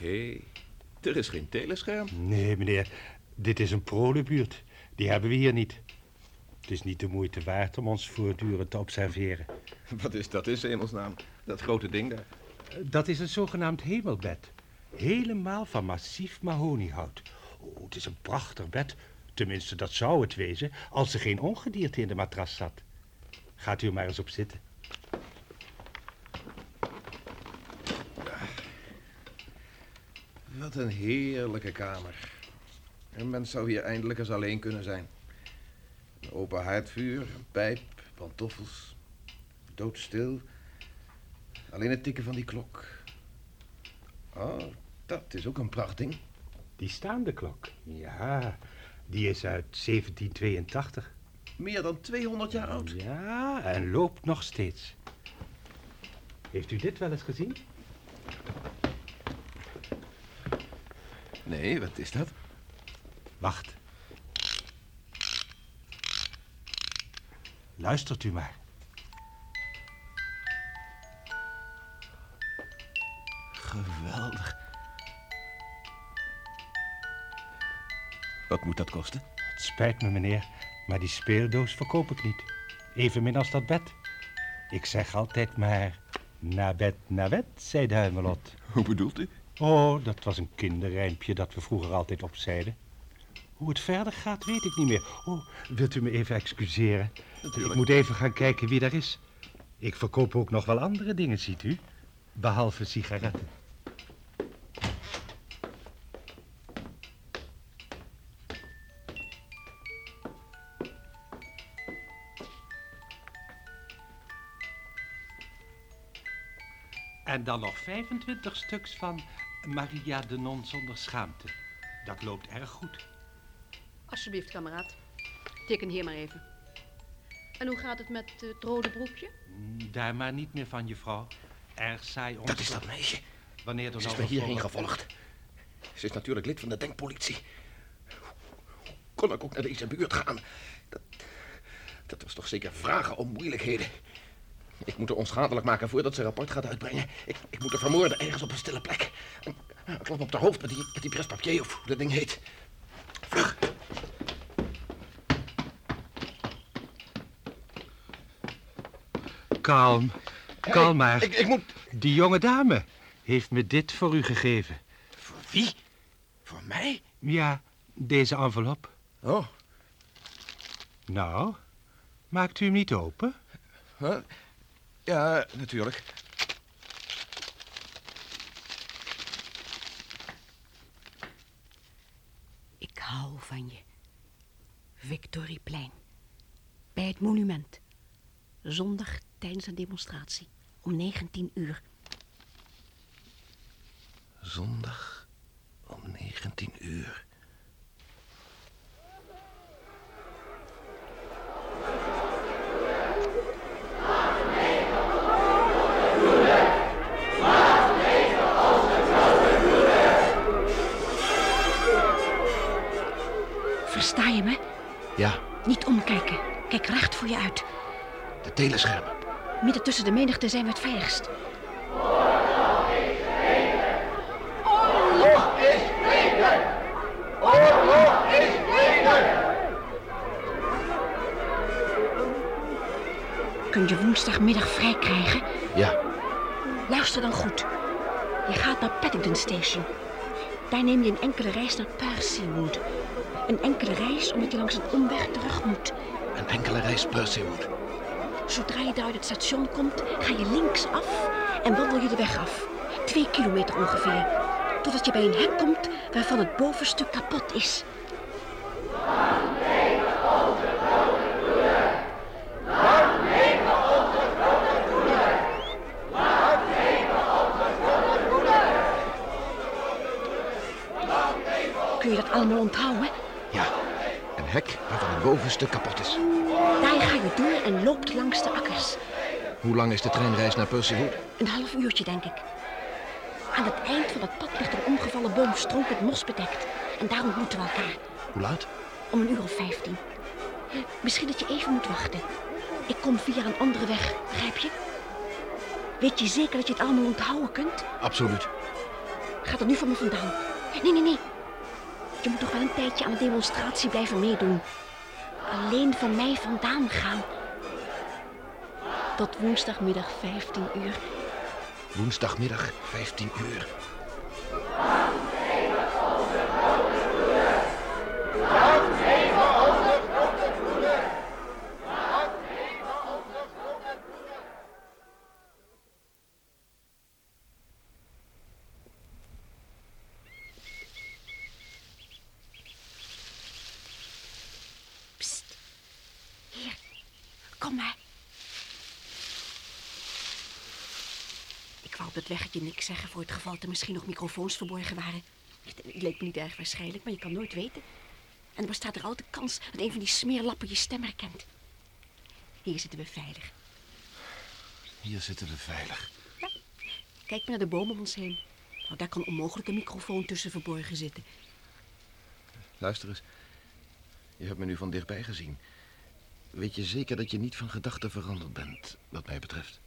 Hé, hey, er is geen telescherm. Nee, meneer, dit is een prolenbuurt. Die hebben we hier niet. Het is niet de moeite waard om ons voortdurend te observeren. [LAUGHS] Wat is dat in hemelsnaam? Dat grote ding daar. Dat is een zogenaamd hemelbed. Helemaal van massief mahoniehout. Oh, het is een prachtig bed. Tenminste, dat zou het wezen als er geen ongedierte in de matras zat. Gaat u er maar eens op zitten. Wat een heerlijke kamer. Een mens zou hier eindelijk eens alleen kunnen zijn. Een open haardvuur, een pijp, pantoffels. Doodstil. Alleen het tikken van die klok. Oh, dat is ook een prachtding. Die staande klok? Ja, die is uit 1782. Meer dan 200 jaar oud. Ja, en loopt nog steeds. Heeft u dit wel eens gezien? Nee, wat is dat? Wacht. Luistert u maar. Geweldig. Wat moet dat kosten? Het spijt me, meneer, maar die speeldoos verkoop ik niet. Evenmin als dat bed. Ik zeg altijd maar... Naar bed, naar bed, zei Duimelot. Hoe bedoelt u? Oh, dat was een kinderrijmpje dat we vroeger altijd opzeiden. Hoe het verder gaat, weet ik niet meer. Oh, wilt u me even excuseren? Natuurlijk. Ik moet even gaan kijken wie daar is. Ik verkoop ook nog wel andere dingen, ziet u. Behalve sigaretten. En dan nog 25 stuks van Maria de Non zonder schaamte. Dat loopt erg goed. Alsjeblieft, kameraad. Teken hier maar even. En hoe gaat het met het rode broekje? Mm, Daar maar niet meer van, juffrouw. Erg saai Dat is dat meisje. Wanneer er Ze is me hierheen gevolgd. Ze is natuurlijk lid van de denkpolitie. Hoe kon ik ook naar deze buurt gaan? Dat, dat was toch zeker vragen om moeilijkheden. Ik moet haar onschadelijk maken voordat ze rapport gaat uitbrengen. Ik, ik moet haar vermoorden ergens op een stille plek. Een, een klap op haar hoofd met die, met die prespapier of hoe dat ding heet. Vlug. Kalm, kalm maar. Ik, ik moet... Die jonge dame heeft me dit voor u gegeven. Voor wie? Voor mij? Ja, deze envelop. Oh. Nou, maakt u hem niet open? Huh? Ja, natuurlijk. Ik hou van je. Victorieplein. Bij het monument. Zondag tijdens een demonstratie. Om 19 uur. Zondag om 19 uur. Versta je me? Ja, Niet omkijken. Kijk recht voor je uit. de teleschermen. Midden tussen de menigte zijn we het veiligst. Oorlog is vrede! Oorlog is vrede! Kun je woensdagmiddag vrij krijgen? Ja, Luister dan goed. Je gaat naar Paddington Station. Daar neem je een enkele reis naar Percywood. Een enkele reis omdat je langs een omweg terug moet. Een enkele reis Percywood. Zodra je daar uit het station komt, ga je links af en wandel je de weg af. Twee kilometer ongeveer. Totdat je bij een hek komt waarvan het bovenstuk kapot is. Kun je dat allemaal onthouden? Ja, een hek waarvan het bovenste kapot is. Daar ga je door en loopt langs de akkers. Hoe lang is de treinreis naar Percywood? Een half uurtje, denk ik. Aan het eind van het pad ligt een omgevallen boom stronk met mos bedekt. En daar ontmoeten we elkaar. Hoe laat? Om een uur of vijftien. Misschien dat je even moet wachten. Ik kom via een andere weg, begrijp je? Weet je zeker dat je het allemaal onthouden kunt? Absoluut. Ga er nu van me vandaan. Nee, nee, nee. Je moet toch wel een tijdje aan de demonstratie blijven meedoen. Alleen van mij vandaan gaan. Tot woensdagmiddag 15 uur. Woensdagmiddag, 15 uur. Psst. Hier. Kom maar. Ik wou op het weggetje niks zeggen voor het geval dat er misschien nog microfoons verborgen waren. Het leek me niet erg waarschijnlijk, maar je kan nooit weten. En er bestaat er altijd kans dat een van die smeerlappen je stem herkent. Hier zitten we veilig. Hier zitten we veilig. Kijk maar naar de bomen om ons heen. Nou, daar kan onmogelijk een microfoon tussen verborgen zitten. Luister eens. Je hebt me nu van dichtbij gezien. Weet je zeker dat je niet van gedachten veranderd bent, wat mij betreft?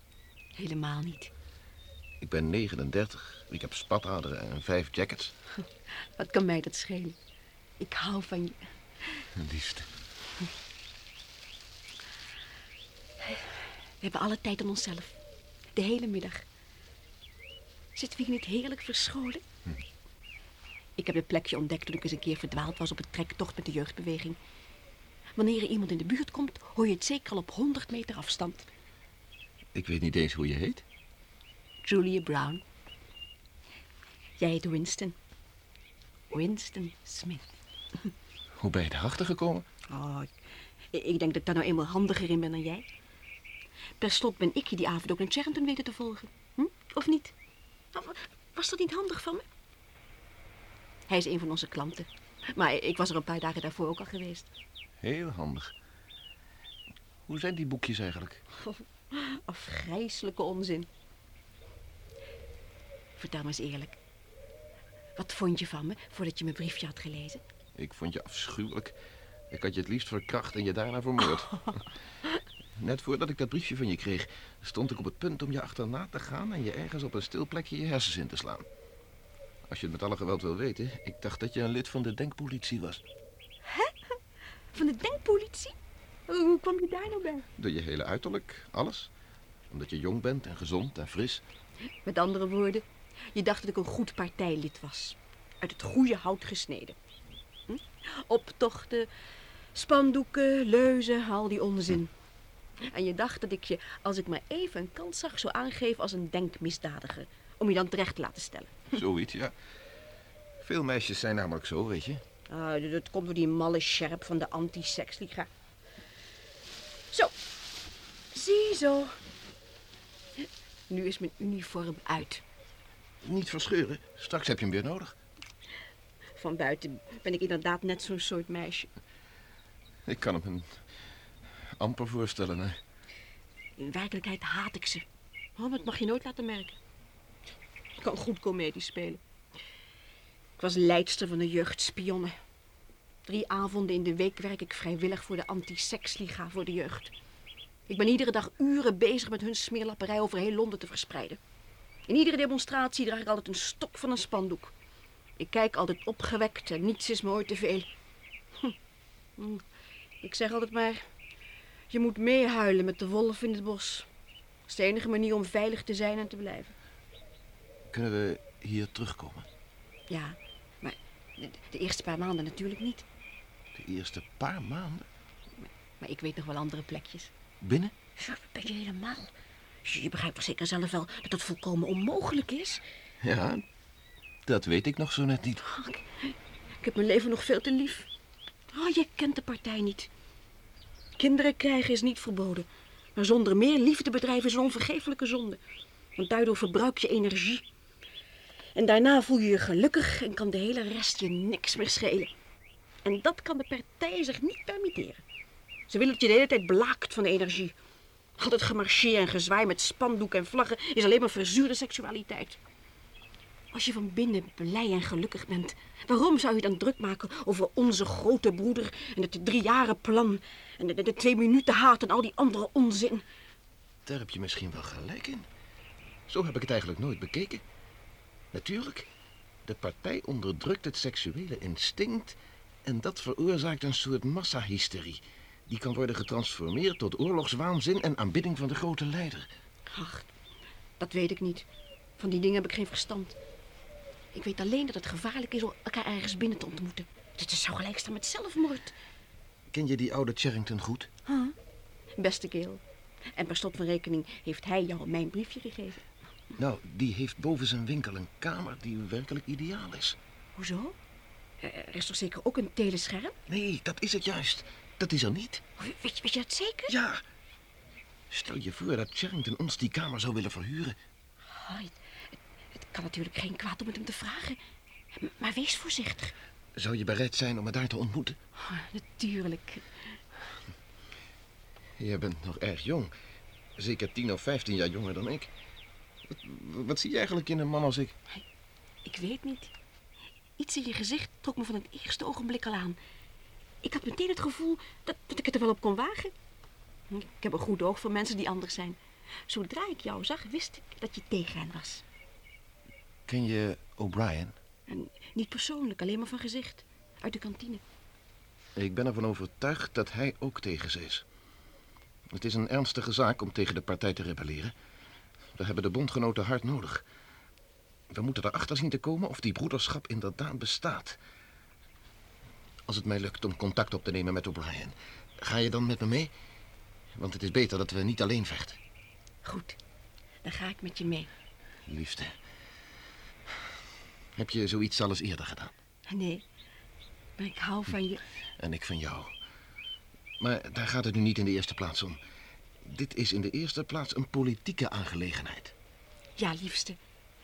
Helemaal niet. Ik ben 39, ik heb spataderen en vijf jackets. [LAUGHS] Wat kan mij dat schelen? Ik hou van je. Liefste. We hebben alle tijd aan onszelf. De hele middag. Zitten we hier niet heerlijk verscholen? Ik heb dit plekje ontdekt toen ik eens een keer verdwaald was op een trektocht met de jeugdbeweging. Wanneer er iemand in de buurt komt, hoor je het zeker al op 100 meter afstand. Ik weet niet eens hoe je heet. Julia Brown. Jij heet Winston. Winston Smith. Hoe ben je erachter gekomen? Oh, ik, ik denk dat ik daar nou eenmaal handiger in ben dan jij. Per slot ben ik je die avond ook naar Charenton weten te volgen. Hm? Of niet? Wa- was dat niet handig van me? Hij is een van onze klanten. Maar ik was er een paar dagen daarvoor ook al geweest. Heel handig. Hoe zijn die boekjes eigenlijk? [LAUGHS] Afgrijselijke onzin. Vertel me eens eerlijk. Wat vond je van me voordat je mijn briefje had gelezen? Ik vond je afschuwelijk. Ik had je het liefst verkracht en je daarna vermoord. [LAUGHS] Net voordat ik dat briefje van je kreeg, stond ik op het punt om je achterna te gaan en je ergens op een stil plekje je hersens in te slaan. Als je het met alle geweld wil weten, ik dacht dat je een lid van de denkpolitie was. Van de denkpolitie? Hoe kwam je daar nou bij? Door je hele uiterlijk, alles. Omdat je jong bent en gezond en fris. Met andere woorden, je dacht dat ik een goed partijlid was. Uit het goede hout gesneden. Hm? Optochten, spandoeken, leuzen, al die onzin. En je dacht dat ik je, als ik maar even een kans zag, zou aangeven als een denkmisdadiger. Om je dan terecht te laten stellen. Zoiets, ja. Veel meisjes zijn namelijk zo, weet je. Ah, dat komt door die malle sjerp van de anti-seksliga. Zo. Ziezo. Nu is mijn uniform uit. Niet verscheuren, straks heb je hem weer nodig. Van buiten ben ik inderdaad net zo'n soort meisje. Ik kan hem amper voorstellen, hè. In werkelijkheid haat ik ze. Oh, dat mag je nooit laten merken. Ik kan goed comedie spelen. Ik was leidster van de jeugdspionnen. Drie avonden in de week werk ik vrijwillig voor de anti-seksliga voor de jeugd. Ik ben iedere dag uren bezig met hun smeerlapperij over heel Londen te verspreiden. In iedere demonstratie draag ik altijd een stok van een spandoek. Ik kijk altijd opgewekt en niets is me ooit te veel. Hm. Hm. Ik zeg altijd maar, je moet meehuilen met de wolf in het bos. Dat is de enige manier om veilig te zijn en te blijven. Kunnen we hier terugkomen? Ja, maar de, de eerste paar maanden natuurlijk niet. De eerste paar maanden? Maar ik weet nog wel andere plekjes. Binnen? Ja, ben je helemaal... Je je begrijpt toch zeker zelf wel dat dat volkomen onmogelijk is? Ja, dat weet ik nog zo net niet. Oh, ik, ik heb mijn leven nog veel te lief. Oh, je kent de partij niet. Kinderen krijgen is niet verboden. Maar zonder meer liefde bedrijven is een onvergeeflijke zonde. Want daardoor verbruik je energie. En daarna voel je je gelukkig en kan de hele rest je niks meer schelen. En dat kan de partij zich niet permitteren. Ze willen dat je de hele tijd blaakt van energie. Al dat gemarcheer en gezwaai met spandoek en vlaggen is alleen maar verzuurde seksualiteit. Als je van binnen blij en gelukkig bent, waarom zou je dan druk maken over onze grote broeder en het driejarenplan en de, de, de twee minuten haat en al die andere onzin? Daar heb je misschien wel gelijk in. Zo heb ik het eigenlijk nooit bekeken. Natuurlijk, de partij onderdrukt het seksuele instinct en dat veroorzaakt een soort massahysterie. Die kan worden getransformeerd tot oorlogswaanzin en aanbidding van de grote leider. Ach, dat weet ik niet. Van die dingen heb ik geen verstand. Ik weet alleen dat het gevaarlijk is om elkaar ergens binnen te ontmoeten. Het zou gelijk staan met zelfmoord. Ken je die oude Charrington goed? Huh? Beste kerel. En per slot van rekening heeft hij jou mijn briefje gegeven. Nou, die heeft boven zijn winkel een kamer die werkelijk ideaal is. Hoezo? Er is toch zeker ook een telescherm? Nee, dat is het juist. Dat is er niet. Weet je, weet je dat zeker? Ja. Stel je voor dat Charrington ons die kamer zou willen verhuren. Oh, het, het, kan natuurlijk geen kwaad om het hem te vragen. Maar wees voorzichtig. Zou je bereid zijn om me daar te ontmoeten? Oh, natuurlijk. Je bent nog erg jong. Zeker tien of vijftien jaar jonger dan ik. Wat, wat zie je eigenlijk in een man als ik? Ik weet niet. Iets in je gezicht trok me van het eerste ogenblik al aan. Ik had meteen het gevoel dat, dat ik het er wel op kon wagen. Ik heb een goed oog voor mensen die anders zijn. Zodra ik jou zag, wist ik dat je tegen hen was. Ken je O'Brien? En niet persoonlijk, alleen maar van gezicht. Uit de kantine. Ik ben ervan overtuigd dat hij ook tegen ze is. Het is een ernstige zaak om tegen de partij te rebelleren. We hebben de bondgenoten hard nodig. We moeten erachter zien te komen of die broederschap inderdaad bestaat. Als het mij lukt om contact op te nemen met O'Brien, ga je dan met me mee? Want het is beter dat we niet alleen vechten. Goed, dan ga ik met je mee. Liefste. Heb je zoiets al eens eerder gedaan? Nee, maar ik hou van je. En ik van jou. Maar daar gaat het nu niet in de eerste plaats om. Dit is in de eerste plaats een politieke aangelegenheid. Ja, liefste.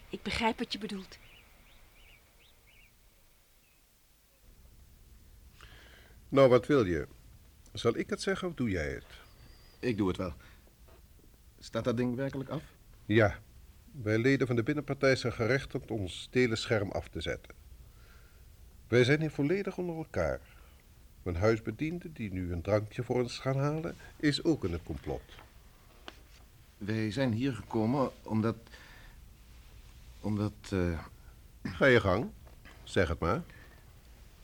Ik begrijp wat je bedoelt. Nou, wat wil je? Zal ik het zeggen of doe jij het? Ik doe het wel. Staat dat ding werkelijk af? Ja. Wij leden van de binnenpartij zijn gerechtigd ons telescherm af te zetten. Wij zijn hier volledig onder elkaar. Mijn huisbediende, die nu een drankje voor ons gaan halen, is ook in het complot. Wij zijn hier gekomen omdat... Omdat... Uh... Ga je gang. Zeg het maar.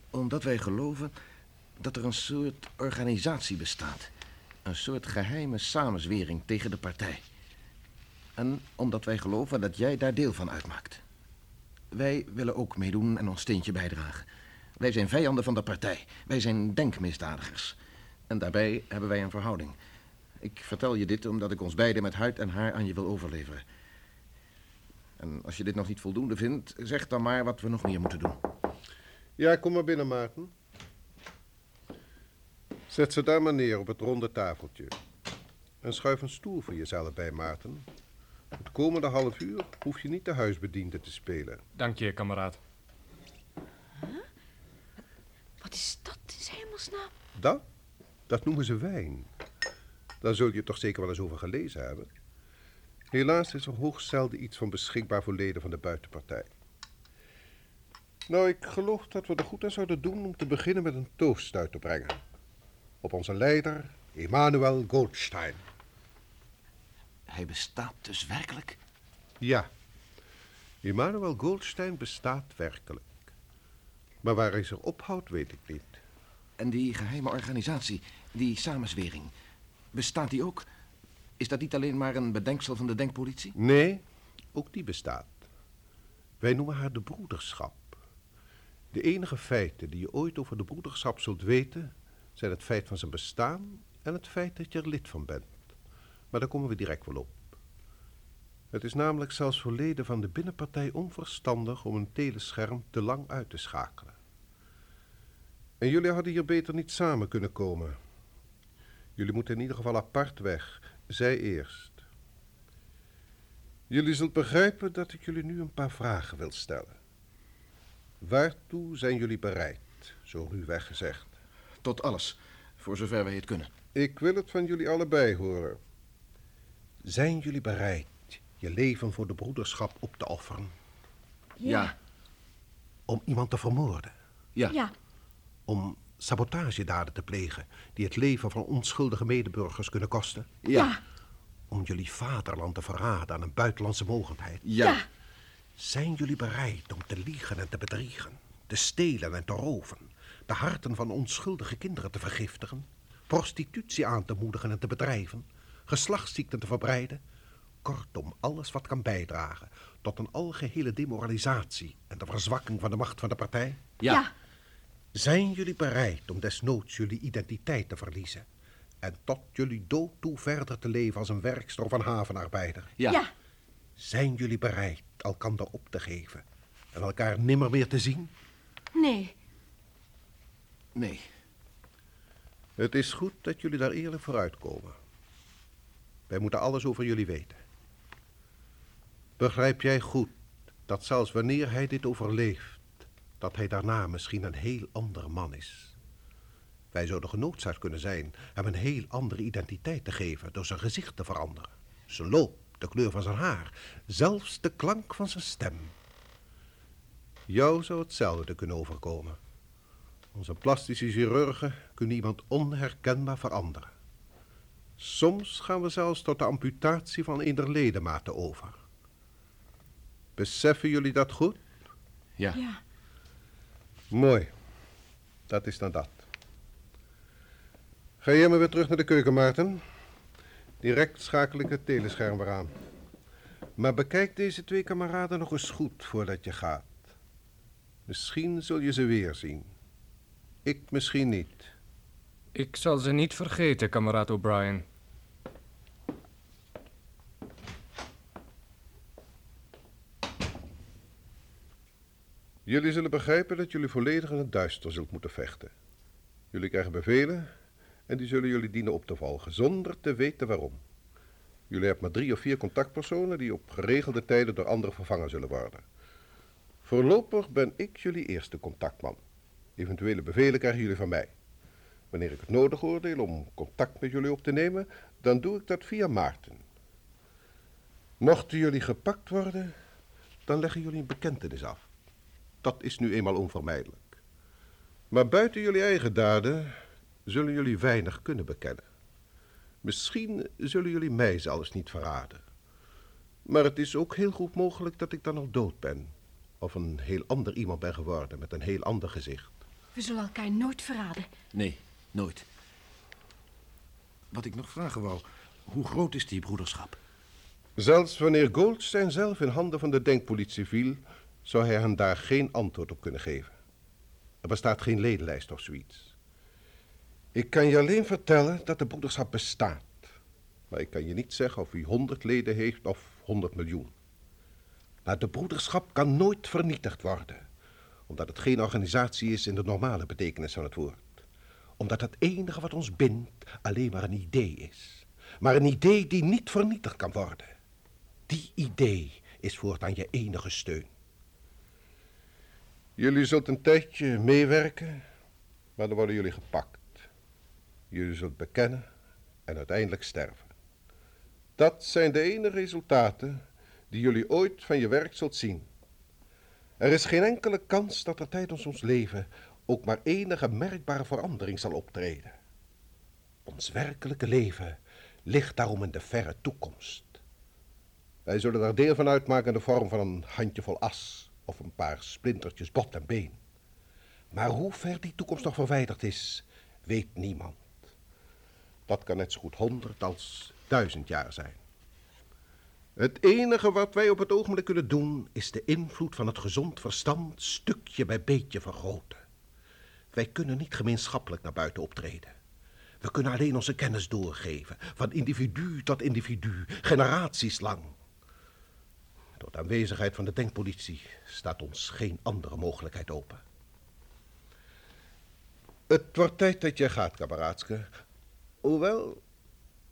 Omdat wij geloven dat er een soort organisatie bestaat. Een soort geheime samenzwering tegen de partij. En omdat wij geloven dat jij daar deel van uitmaakt. Wij willen ook meedoen en ons steentje bijdragen. Wij zijn vijanden van de partij. Wij zijn denkmisdadigers. En daarbij hebben wij een verhouding. Ik vertel je dit omdat ik ons beiden met huid en haar aan je wil overleveren. En als je dit nog niet voldoende vindt, zeg dan maar wat we nog meer moeten doen. Ja, kom maar binnen, Maarten. Zet ze daar maar neer op het ronde tafeltje. En schuif een stoel voor jezelf bij, Maarten. Het komende half uur hoef je niet de huisbediende te spelen. Dank je, kameraad. Huh? Wat is dat in hemelsnaam? Dat? Dat noemen ze wijn. Daar zul je toch zeker wel eens over gelezen hebben. Helaas is er hoogst zelden iets van beschikbaar voor leden van de buitenpartij. Nou, ik geloof dat we er goed aan zouden doen om te beginnen met een toast uit te brengen. Op onze leider, Emanuel Goldstein. Hij bestaat dus werkelijk? Ja. Emanuel Goldstein bestaat werkelijk. Maar waar hij zich ophoudt, weet ik niet. En die geheime organisatie, die samenzwering, bestaat die ook? Is dat niet alleen maar een bedenksel van de denkpolitie? Nee, ook die bestaat. Wij noemen haar de broederschap. De enige feiten die je ooit over de broederschap zult weten... zijn het feit van zijn bestaan en het feit dat je er lid van bent. Maar daar komen we direct wel op. Het is namelijk zelfs voor leden van de binnenpartij onverstandig om een telescherm te lang uit te schakelen. En jullie hadden hier beter niet samen kunnen komen. Jullie moeten in ieder geval apart weg, zij eerst. Jullie zult begrijpen dat ik jullie nu een paar vragen wil stellen. Waartoe zijn jullie bereid, zo ruwweg gezegd? Tot alles, voor zover wij het kunnen. Ik wil het van jullie allebei horen. Zijn jullie bereid je leven voor de broederschap op te offeren? Ja. Om iemand te vermoorden? Ja. Ja. Om sabotagedaden te plegen die het leven van onschuldige medeburgers kunnen kosten? Ja. Om jullie vaderland te verraden aan een buitenlandse mogendheid? Ja. Zijn jullie bereid om te liegen en te bedriegen, te stelen en te roven, de harten van onschuldige kinderen te vergiftigen, prostitutie aan te moedigen en te bedrijven, geslachtsziekten te verbreiden, kortom alles wat kan bijdragen tot een algehele demoralisatie en de verzwakking van de macht van de partij? Ja. Zijn jullie bereid om desnoods jullie identiteit te verliezen en tot jullie dood toe verder te leven als een werkster of een havenarbeider? Ja. Ja. Zijn jullie bereid elkander op te geven en elkaar nimmer meer te zien? Nee. Nee. Het is goed dat jullie daar eerlijk voor uitkomen. Wij moeten alles over jullie weten. Begrijp jij goed dat zelfs wanneer hij dit overleeft, dat hij daarna misschien een heel ander man is? Wij zouden genoodzaakt kunnen zijn hem een heel andere identiteit te geven door zijn gezicht te veranderen. Zijn loop, de kleur van zijn haar, zelfs de klank van zijn stem. Jou zou hetzelfde kunnen overkomen. Onze plastische chirurgen kunnen iemand onherkenbaar veranderen. Soms gaan we zelfs tot de amputatie van een der ledematen over. Beseffen jullie dat goed? Ja. Ja. Mooi. Dat is dan dat. Ga jij maar weer terug naar de keuken, Maarten. Direct schakel ik het telescherm weer aan. Maar bekijk deze twee kameraden nog eens goed voordat je gaat. Misschien zul je ze weer zien. Ik misschien niet. Ik zal ze niet vergeten, kameraad O'Brien. Jullie zullen begrijpen dat jullie volledig in het duister zult moeten vechten. Jullie krijgen bevelen en die zullen jullie dienen op te volgen, zonder te weten waarom. Jullie hebben maar drie of vier contactpersonen die op geregelde tijden door anderen vervangen zullen worden. Voorlopig ben ik jullie eerste contactman. Eventuele bevelen krijgen jullie van mij. Wanneer ik het nodig oordeel om contact met jullie op te nemen, dan doe ik dat via Maarten. Mochten jullie gepakt worden, dan leggen jullie een bekentenis af. Dat is nu eenmaal onvermijdelijk. Maar buiten jullie eigen daden zullen jullie weinig kunnen bekennen. Misschien zullen jullie mij zelfs niet verraden. Maar het is ook heel goed mogelijk dat ik dan al dood ben. Of een heel ander iemand ben geworden met een heel ander gezicht. We zullen elkaar nooit verraden. Nee, nooit. Wat ik nog vragen wou, hoe groot is die broederschap? Zelfs wanneer Goldstein zelf in handen van de denkpolitie viel, zou hij hen daar geen antwoord op kunnen geven. Er bestaat geen ledenlijst of zoiets. Ik kan je alleen vertellen dat de broederschap bestaat. Maar ik kan je niet zeggen of hij honderd leden heeft of honderd miljoen. Maar de broederschap kan nooit vernietigd worden. Omdat het geen organisatie is in de normale betekenis van het woord. Omdat het enige wat ons bindt alleen maar een idee is. Maar een idee die niet vernietigd kan worden. Die idee is voortaan je enige steun. Jullie zult een tijdje meewerken, maar dan worden jullie gepakt. Jullie zult bekennen en uiteindelijk sterven. Dat zijn de enige resultaten die jullie ooit van je werk zult zien. Er is geen enkele kans dat er tijdens ons leven ook maar enige merkbare verandering zal optreden. Ons werkelijke leven ligt daarom in de verre toekomst. Wij zullen daar deel van uitmaken in de vorm van een handjevol as of een paar splintertjes bot en been. Maar hoe ver die toekomst nog verwijderd is, weet niemand. Dat kan net zo goed honderd als duizend jaar zijn. Het enige wat wij op het ogenblik kunnen doen, is de invloed van het gezond verstand stukje bij beetje vergroten. Wij kunnen niet gemeenschappelijk naar buiten optreden. We kunnen alleen onze kennis doorgeven, van individu tot individu, generaties lang. Door de aanwezigheid van de denkpolitie staat ons geen andere mogelijkheid open. Het wordt tijd dat jij gaat, kameraadske. Hoewel,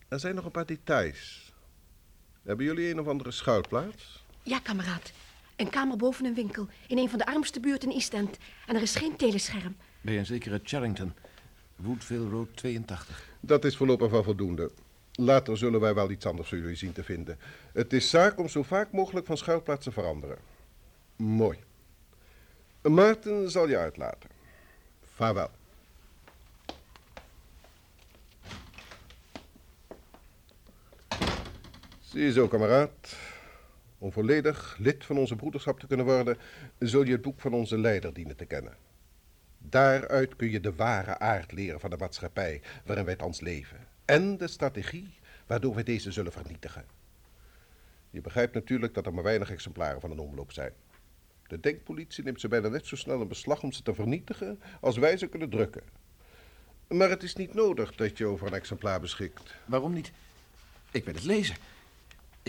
er zijn nog een paar details. Hebben jullie een of andere schuilplaats? Ja, kameraad. Een kamer boven een winkel. In een van de armste buurten in East End. En er is geen telescherm. Ben je een zekere Charrington? Woodville Road 82. Dat is voorlopig wel voldoende. Later zullen wij wel iets anders voor jullie zien te vinden. Het is zaak om zo vaak mogelijk van schuilplaats te veranderen. Mooi. Maarten zal je uitlaten. Vaarwel. Je zo, kameraad. Om volledig lid van onze broederschap te kunnen worden, zul je het boek van onze leider dienen te kennen. Daaruit kun je de ware aard leren van de maatschappij waarin wij thans leven. En de strategie waardoor wij deze zullen vernietigen. Je begrijpt natuurlijk dat er maar weinig exemplaren van een omloop zijn. De denkpolitie neemt ze bijna net zo snel in beslag om ze te vernietigen als wij ze kunnen drukken. Maar het is niet nodig dat je over een exemplaar beschikt. Waarom niet? Ik wil het lezen.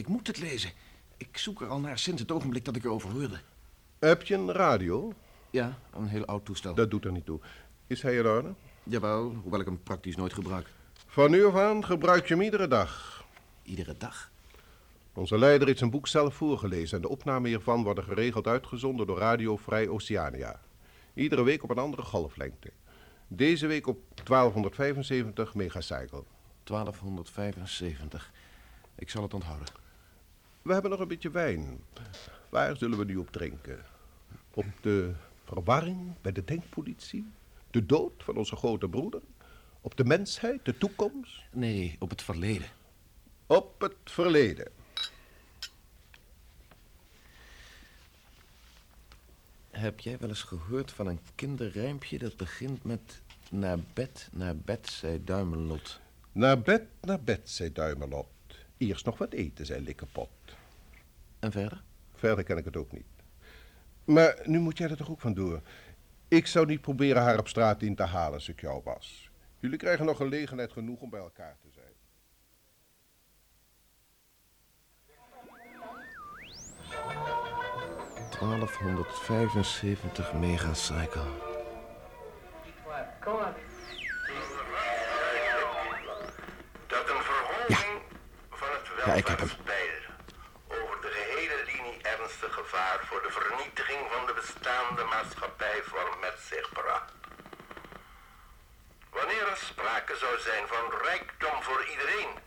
Ik moet het lezen. Ik zoek er al naar sinds het ogenblik dat ik erover hoorde. Heb je een radio? Ja, een heel oud toestel. Dat doet er niet toe. Is hij in orde? Jawel, hoewel ik hem praktisch nooit gebruik. Van nu af aan gebruik je hem iedere dag. Iedere dag? Onze leider heeft zijn boek zelf voorgelezen en de opnamen hiervan worden geregeld uitgezonden door Radio Vrij Oceania. Iedere week op een andere golflengte. Deze week op 1275 megacycle. 1275. Ik zal het onthouden. We hebben nog een beetje wijn. Waar zullen we nu op drinken? Op de verwarring bij de denkpolitie? De dood van onze grote broeder? Op de mensheid, de toekomst? Nee, op het verleden. Op het verleden. Heb jij wel eens gehoord van een kinderrijmpje dat begint met... Naar bed, naar bed, zei Duimelot. Naar bed, naar bed, zei Duimelot. Eerst nog wat eten, zei Likkepot. En verder? Verder ken ik het ook niet. Maar nu moet jij er toch ook van door. Ik zou niet proberen haar op straat in te halen als ik jou was. Jullie krijgen nog gelegenheid genoeg om bij elkaar te zijn. ...1275 megacycle. Dat een verhoging van het Ja, ik heb hem. welvaartspeil over de gehele linie ernstig voor de vernietiging van de bestaande maatschappijvorm met zich bracht. Wanneer er sprake zou zijn van rijkdom voor iedereen,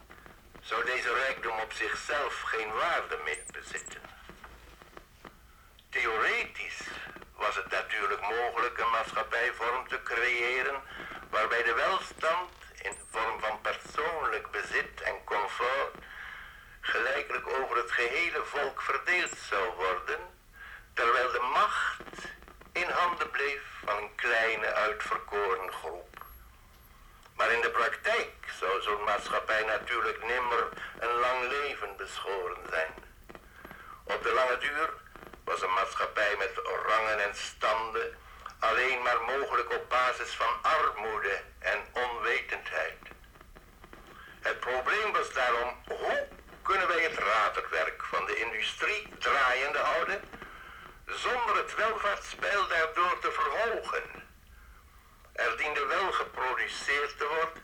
zou deze rijkdom op zichzelf geen waarde meer bezitten. Theoretisch was het natuurlijk mogelijk een maatschappijvorm te creëren waarbij de welstand in de vorm van persoonlijk bezit en comfort gelijkelijk over het gehele volk verdeeld zou worden, terwijl de macht in handen bleef van een kleine uitverkoren groep. Maar in de praktijk zou zo'n maatschappij natuurlijk nimmer een lang leven beschoren zijn. Op de lange duur was een maatschappij met rangen en standen alleen maar mogelijk op basis van armoede en onwetendheid. Het probleem was daarom hoe kunnen wij het raderwerk van de industrie draaiende houden zonder het welvaartspeil daardoor te verhogen. Er diende wel geproduceerd te worden,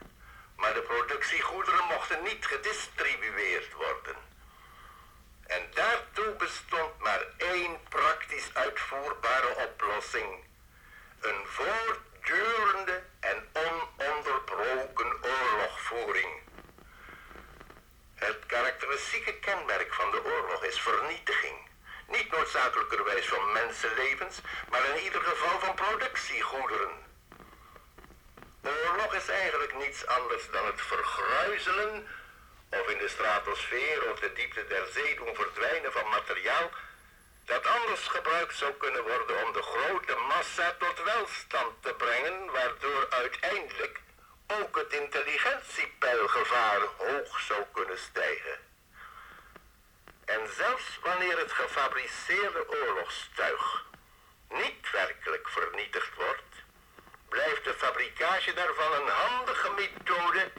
maar de productiegoederen mochten niet gedistribueerd worden. En daartoe bestond maar één praktisch uitvoerbare oplossing. Een voortdurende en ononderbroken oorlogvoering. Het karakteristieke kenmerk van de oorlog is vernietiging. Niet noodzakelijkerwijs van mensenlevens, maar in ieder geval van productiegoederen. Oorlog is eigenlijk niets anders dan het vergruizelen of in de stratosfeer of de diepte der zee doen verdwijnen van materiaal dat anders gebruikt zou kunnen worden om de grote massa tot welstand te brengen, waardoor uiteindelijk ook het intelligentiepeilgevaar hoog zou kunnen stijgen. En zelfs wanneer het gefabriceerde oorlogstuig niet werkelijk vernietigd wordt, blijft de fabricage daarvan een handige methode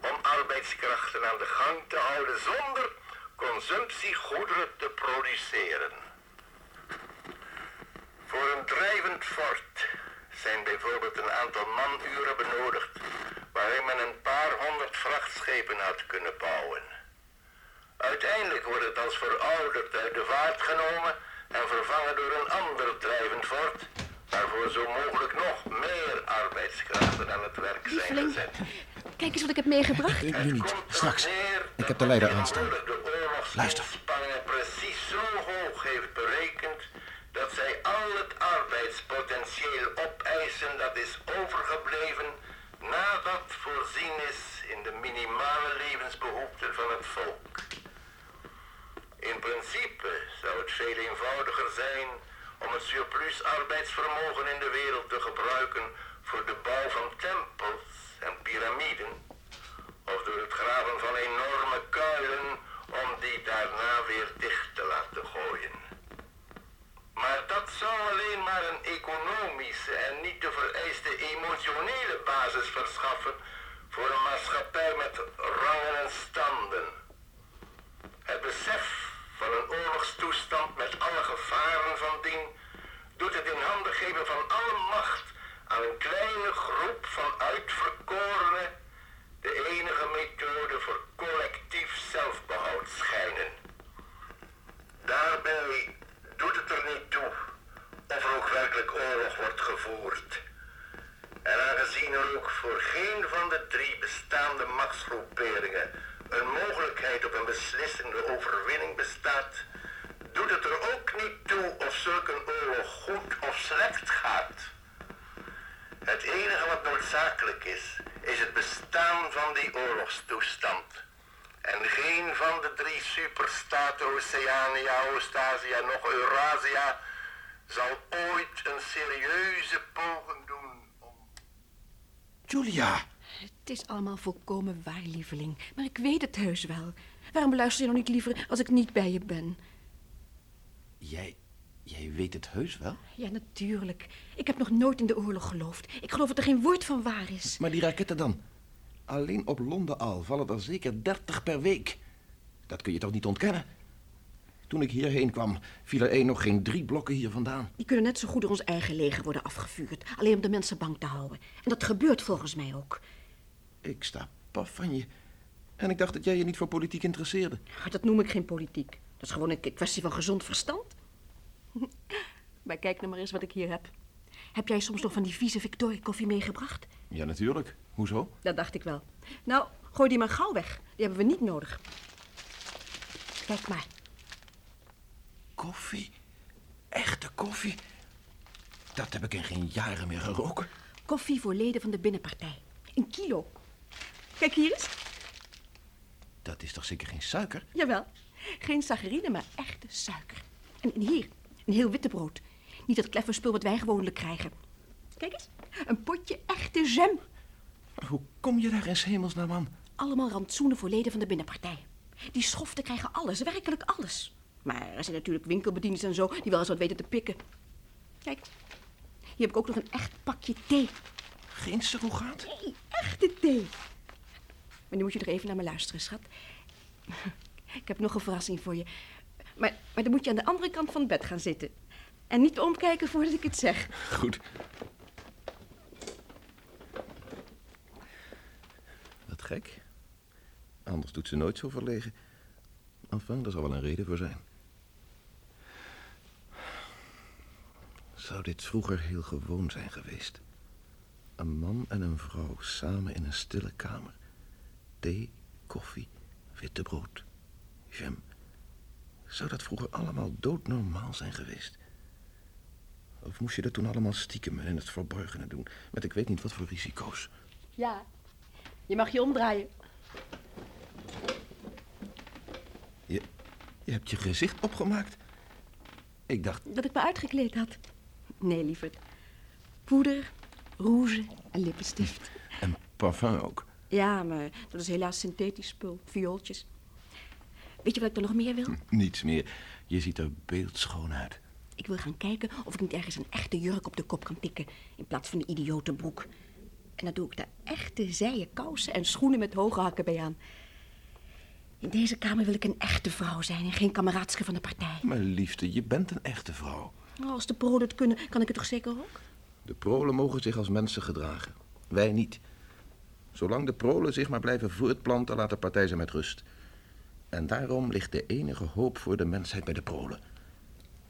om arbeidskrachten aan de gang te houden zonder consumptiegoederen te produceren. Voor een drijvend fort zijn bijvoorbeeld een aantal manuren benodigd waarin men een paar honderd vrachtschepen had kunnen bouwen. Uiteindelijk wordt het als verouderd uit de vaart genomen en vervangen door een ander drijvend fort, waarvoor zo mogelijk nog meer arbeidskrachten aan het werk zijn Lieveling, gezet. kijk eens wat ik heb meegebracht. Ik nu niet. Straks. Ik heb de leider aanstaan. Luister. Precies zo hoog heeft berekend dat zij al het arbeidspotentieel opeisen dat is overgebleven nadat voorzien is in de minimale levensbehoeften van het volk. In principe zou het veel eenvoudiger zijn om het surplus arbeidsvermogen in de wereld te gebruiken voor de bouw van tempels en piramiden, of door het graven van enorme kuilen om die daarna weer dicht te laten gooien. Maar dat zou alleen maar een economische en niet de vereiste emotionele basis verschaffen voor een maatschappij met rangen en standen. Het besef van een oorlogstoestand met alle gevaren van dien doet het in handen geven van alle macht aan een kleine groep van uitverkorenen de enige methode voor collectief zelfbehoud schijnen. Daarbij doet het er niet toe of er ook werkelijk oorlog wordt gevoerd. En aangezien er ook voor geen van de drie bestaande machtsgroeperingen een mogelijkheid op een beslissende overwinning bestaat, doet het er ook niet toe of zulke oorlog goed of slecht gaat. Het enige wat noodzakelijk is, is het bestaan van die oorlogstoestand. En geen van de drie superstaten Oceania, Oost-Azië nog Eurasia zal ooit een serieuze poging doen. Julia! Het is allemaal volkomen waar, lieveling. Maar ik weet het heus wel. Waarom luister je nou niet liever als ik niet bij je ben? Jij, jij weet het heus wel? Ja, natuurlijk. Ik heb nog nooit in de oorlog geloofd. Ik geloof dat er geen woord van waar is. Maar die raketten dan? Alleen op Londen al vallen er zeker 30 per week. Dat kun je toch niet ontkennen? Toen ik hierheen kwam, viel er één nog geen drie blokken hier vandaan. Die kunnen net zo goed door ons eigen leger worden afgevuurd. Alleen om de mensen bang te houden. En dat gebeurt volgens mij ook. Ik sta paf van je. En ik dacht dat jij je niet voor politiek interesseerde. Maar dat noem ik geen politiek. Dat is gewoon een kwestie van gezond verstand. maar kijk nou maar eens wat ik hier heb. Heb jij soms nog van die vieze Victoria koffie meegebracht? Ja, natuurlijk. Hoezo? Dat dacht ik wel. Nou, gooi die maar gauw weg. Die hebben we niet nodig. Kijk maar. Koffie? Echte koffie? Dat heb ik in geen jaren meer geroken. Koffie voor leden van de binnenpartij. Een kilo. Kijk hier eens. Dat is toch zeker geen suiker? Jawel. Geen saccharine, maar echte suiker. En, en hier, een heel witte brood. Niet dat kleffe spul wat wij gewoonlijk krijgen. Kijk eens, een potje echte jam. Hoe kom je daar in 's hemelsnaam aan? Allemaal rantsoenen voor leden van de binnenpartij. Die schoften krijgen alles, werkelijk alles. Maar er zijn natuurlijk winkelbedieners en zo die wel eens wat weten te pikken. Kijk, hier heb ik ook nog een echt pakje thee. Geen surrogaat? Nee, echte thee. Maar nu moet je er even naar me luisteren, schat. Ik heb nog een verrassing voor je. Maar, maar dan moet je aan de andere kant van het bed gaan zitten. En niet omkijken voordat ik het zeg. Goed. Wat gek. Anders doet ze nooit zo verlegen. Enfin, daar zal wel een reden voor zijn. Zou dit vroeger heel gewoon zijn geweest? Een man en een vrouw samen in een stille kamer. Thee, koffie, witte brood, jam. Zou dat vroeger allemaal doodnormaal zijn geweest? Of moest je dat toen allemaal stiekem en in het verborgene doen? Met ik weet niet wat voor risico's. Ja, je mag je omdraaien. Je, je hebt je gezicht opgemaakt? Ik dacht, Dat ik me uitgekleed had. Nee, lieverd. Poeder, rouge en lippenstift. en parfum ook. Ja, maar dat is helaas synthetisch spul. Viooltjes. Weet je wat ik dan nog meer wil? Niets meer. Je ziet er beeldschoon uit. Ik wil gaan kijken of ik niet ergens een echte jurk op de kop kan tikken... in plaats van een idiote broek. En dan doe ik daar echte zijen kousen en schoenen met hoge hakken bij aan. In deze kamer wil ik een echte vrouw zijn en geen kameraadske van de partij. Mijn liefste, je bent een echte vrouw. Oh, als de prolen het kunnen, kan ik het toch zeker ook? De prolen mogen zich als mensen gedragen. Wij niet. Zolang de prolen zich maar blijven voortplanten, laat de partij ze met rust. En daarom ligt de enige hoop voor de mensheid bij de prolen.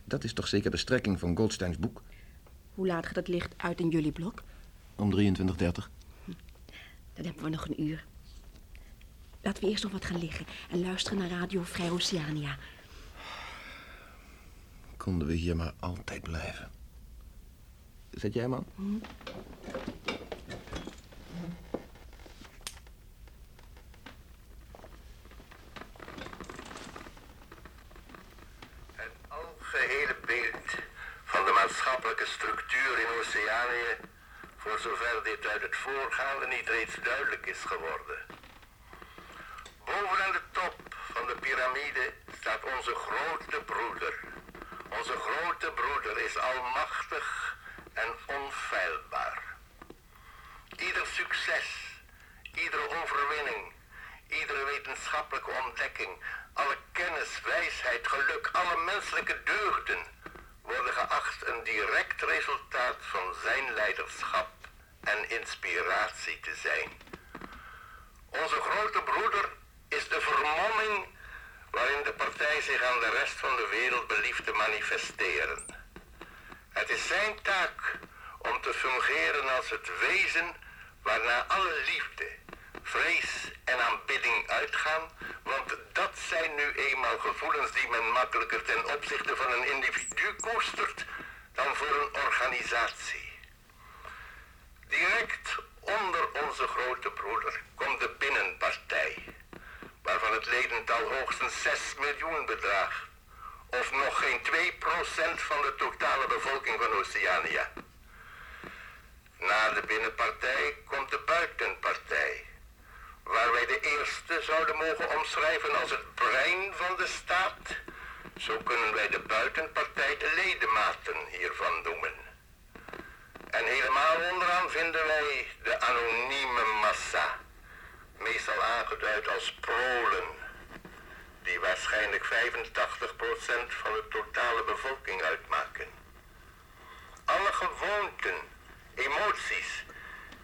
Dat is toch zeker de strekking van Goldsteins boek? Hoe laat gaat het licht uit in jullie blok? Om 23.30. Dan hebben we nog een uur. Laten we eerst nog wat gaan liggen en luisteren naar Radio Vrij Oceania. Konden we hier maar altijd blijven. Zet jij hem aan? Hm? Het algehele beeld van structuur in Oceanië, voor zover dit uit het voorgaande niet reeds duidelijk is geworden. Boven aan de top van de piramide staat onze grote broeder. Onze grote broeder is almachtig en onfeilbaar. Ieder succes, iedere overwinning, iedere wetenschappelijke ontdekking, alle kennis, wijsheid, geluk, alle menselijke deugden worden geacht een direct resultaat van zijn leiderschap en inspiratie te zijn. Onze grote broeder is de vermomming waarin de partij zich aan de rest van de wereld belieft te manifesteren. Het is zijn taak om te fungeren als het wezen waarna alle liefde, vrees en aanbidding uitgaan, want dat zijn nu eenmaal gevoelens die men makkelijker ten opzichte van een individu koestert dan voor een organisatie. Direct onder onze grote broeder komt de binnenpartij, waarvan het ledental hoogstens 6 miljoen bedraagt, of nog geen 2% van de totale bevolking van Oceania. Na de binnenpartij komt de buitenpartij, waar wij de eerste zouden mogen omschrijven als het brein van de staat. Zo kunnen wij de buitenpartij de ledematen hiervan noemen. En helemaal onderaan vinden wij de anonieme massa, meestal aangeduid als prolen, die waarschijnlijk 85% van de totale bevolking uitmaken. Alle gewoonten, emoties,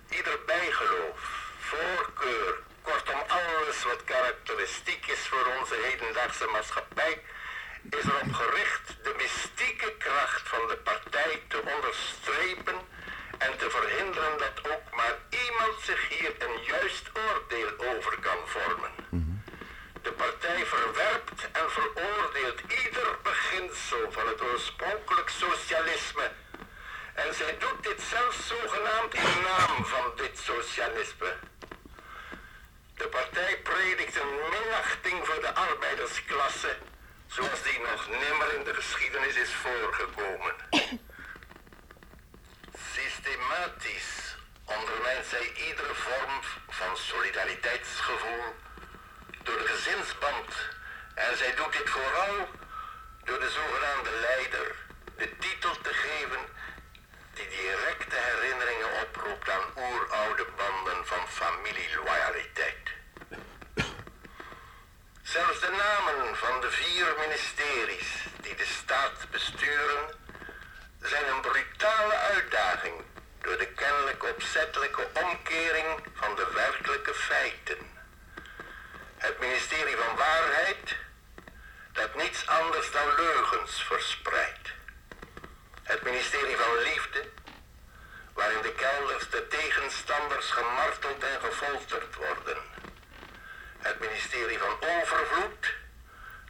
ieder bijgeloof, voorkeur, kortom alles wat karakteristiek is voor onze hedendaagse maatschappij, is erop gericht de mystieke kracht van de partij te onderstrepen en te verhinderen dat ook maar iemand zich hier een juist oordeel over kan vormen. De partij verwerpt en veroordeelt ieder beginsel van het oorspronkelijk socialisme. En zij doet dit zelfs zogenaamd in naam van dit socialisme. De partij predikt een minachting voor de arbeidersklasse, zoals die nog nimmer in de geschiedenis is voorgekomen. Systematisch ondermijnt zij iedere vorm van solidariteitsgevoel door de gezinsband. En zij doet dit vooral door de zogenaamde leider de titel te geven die directe herinneringen oproept aan oeroude banden van familieloyaliteit. Zelfs de namen van de vier ministeries die de staat besturen zijn een brutale uitdaging door de kennelijk opzettelijke omkering van de werkelijke feiten. Het ministerie van Waarheid, dat niets anders dan leugens verspreidt. Het ministerie van Liefde, waarin de kelders de tegenstanders gemarteld en gefolterd worden. Het ministerie van Overvloed,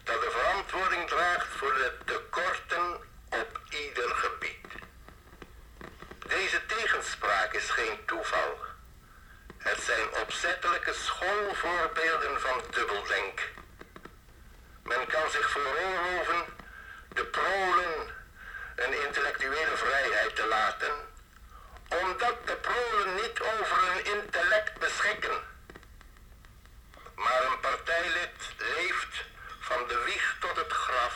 dat de verantwoording draagt voor de tekorten op ieder gebied. Deze tegenspraak is geen toeval. Het zijn opzettelijke schoolvoorbeelden van dubbeldenk. Men kan zich veroorloven de prolen een intellectuele vrijheid te laten, omdat de prolen niet over hun intellect beschikken. Maar een partijlid leeft van de wieg tot het graf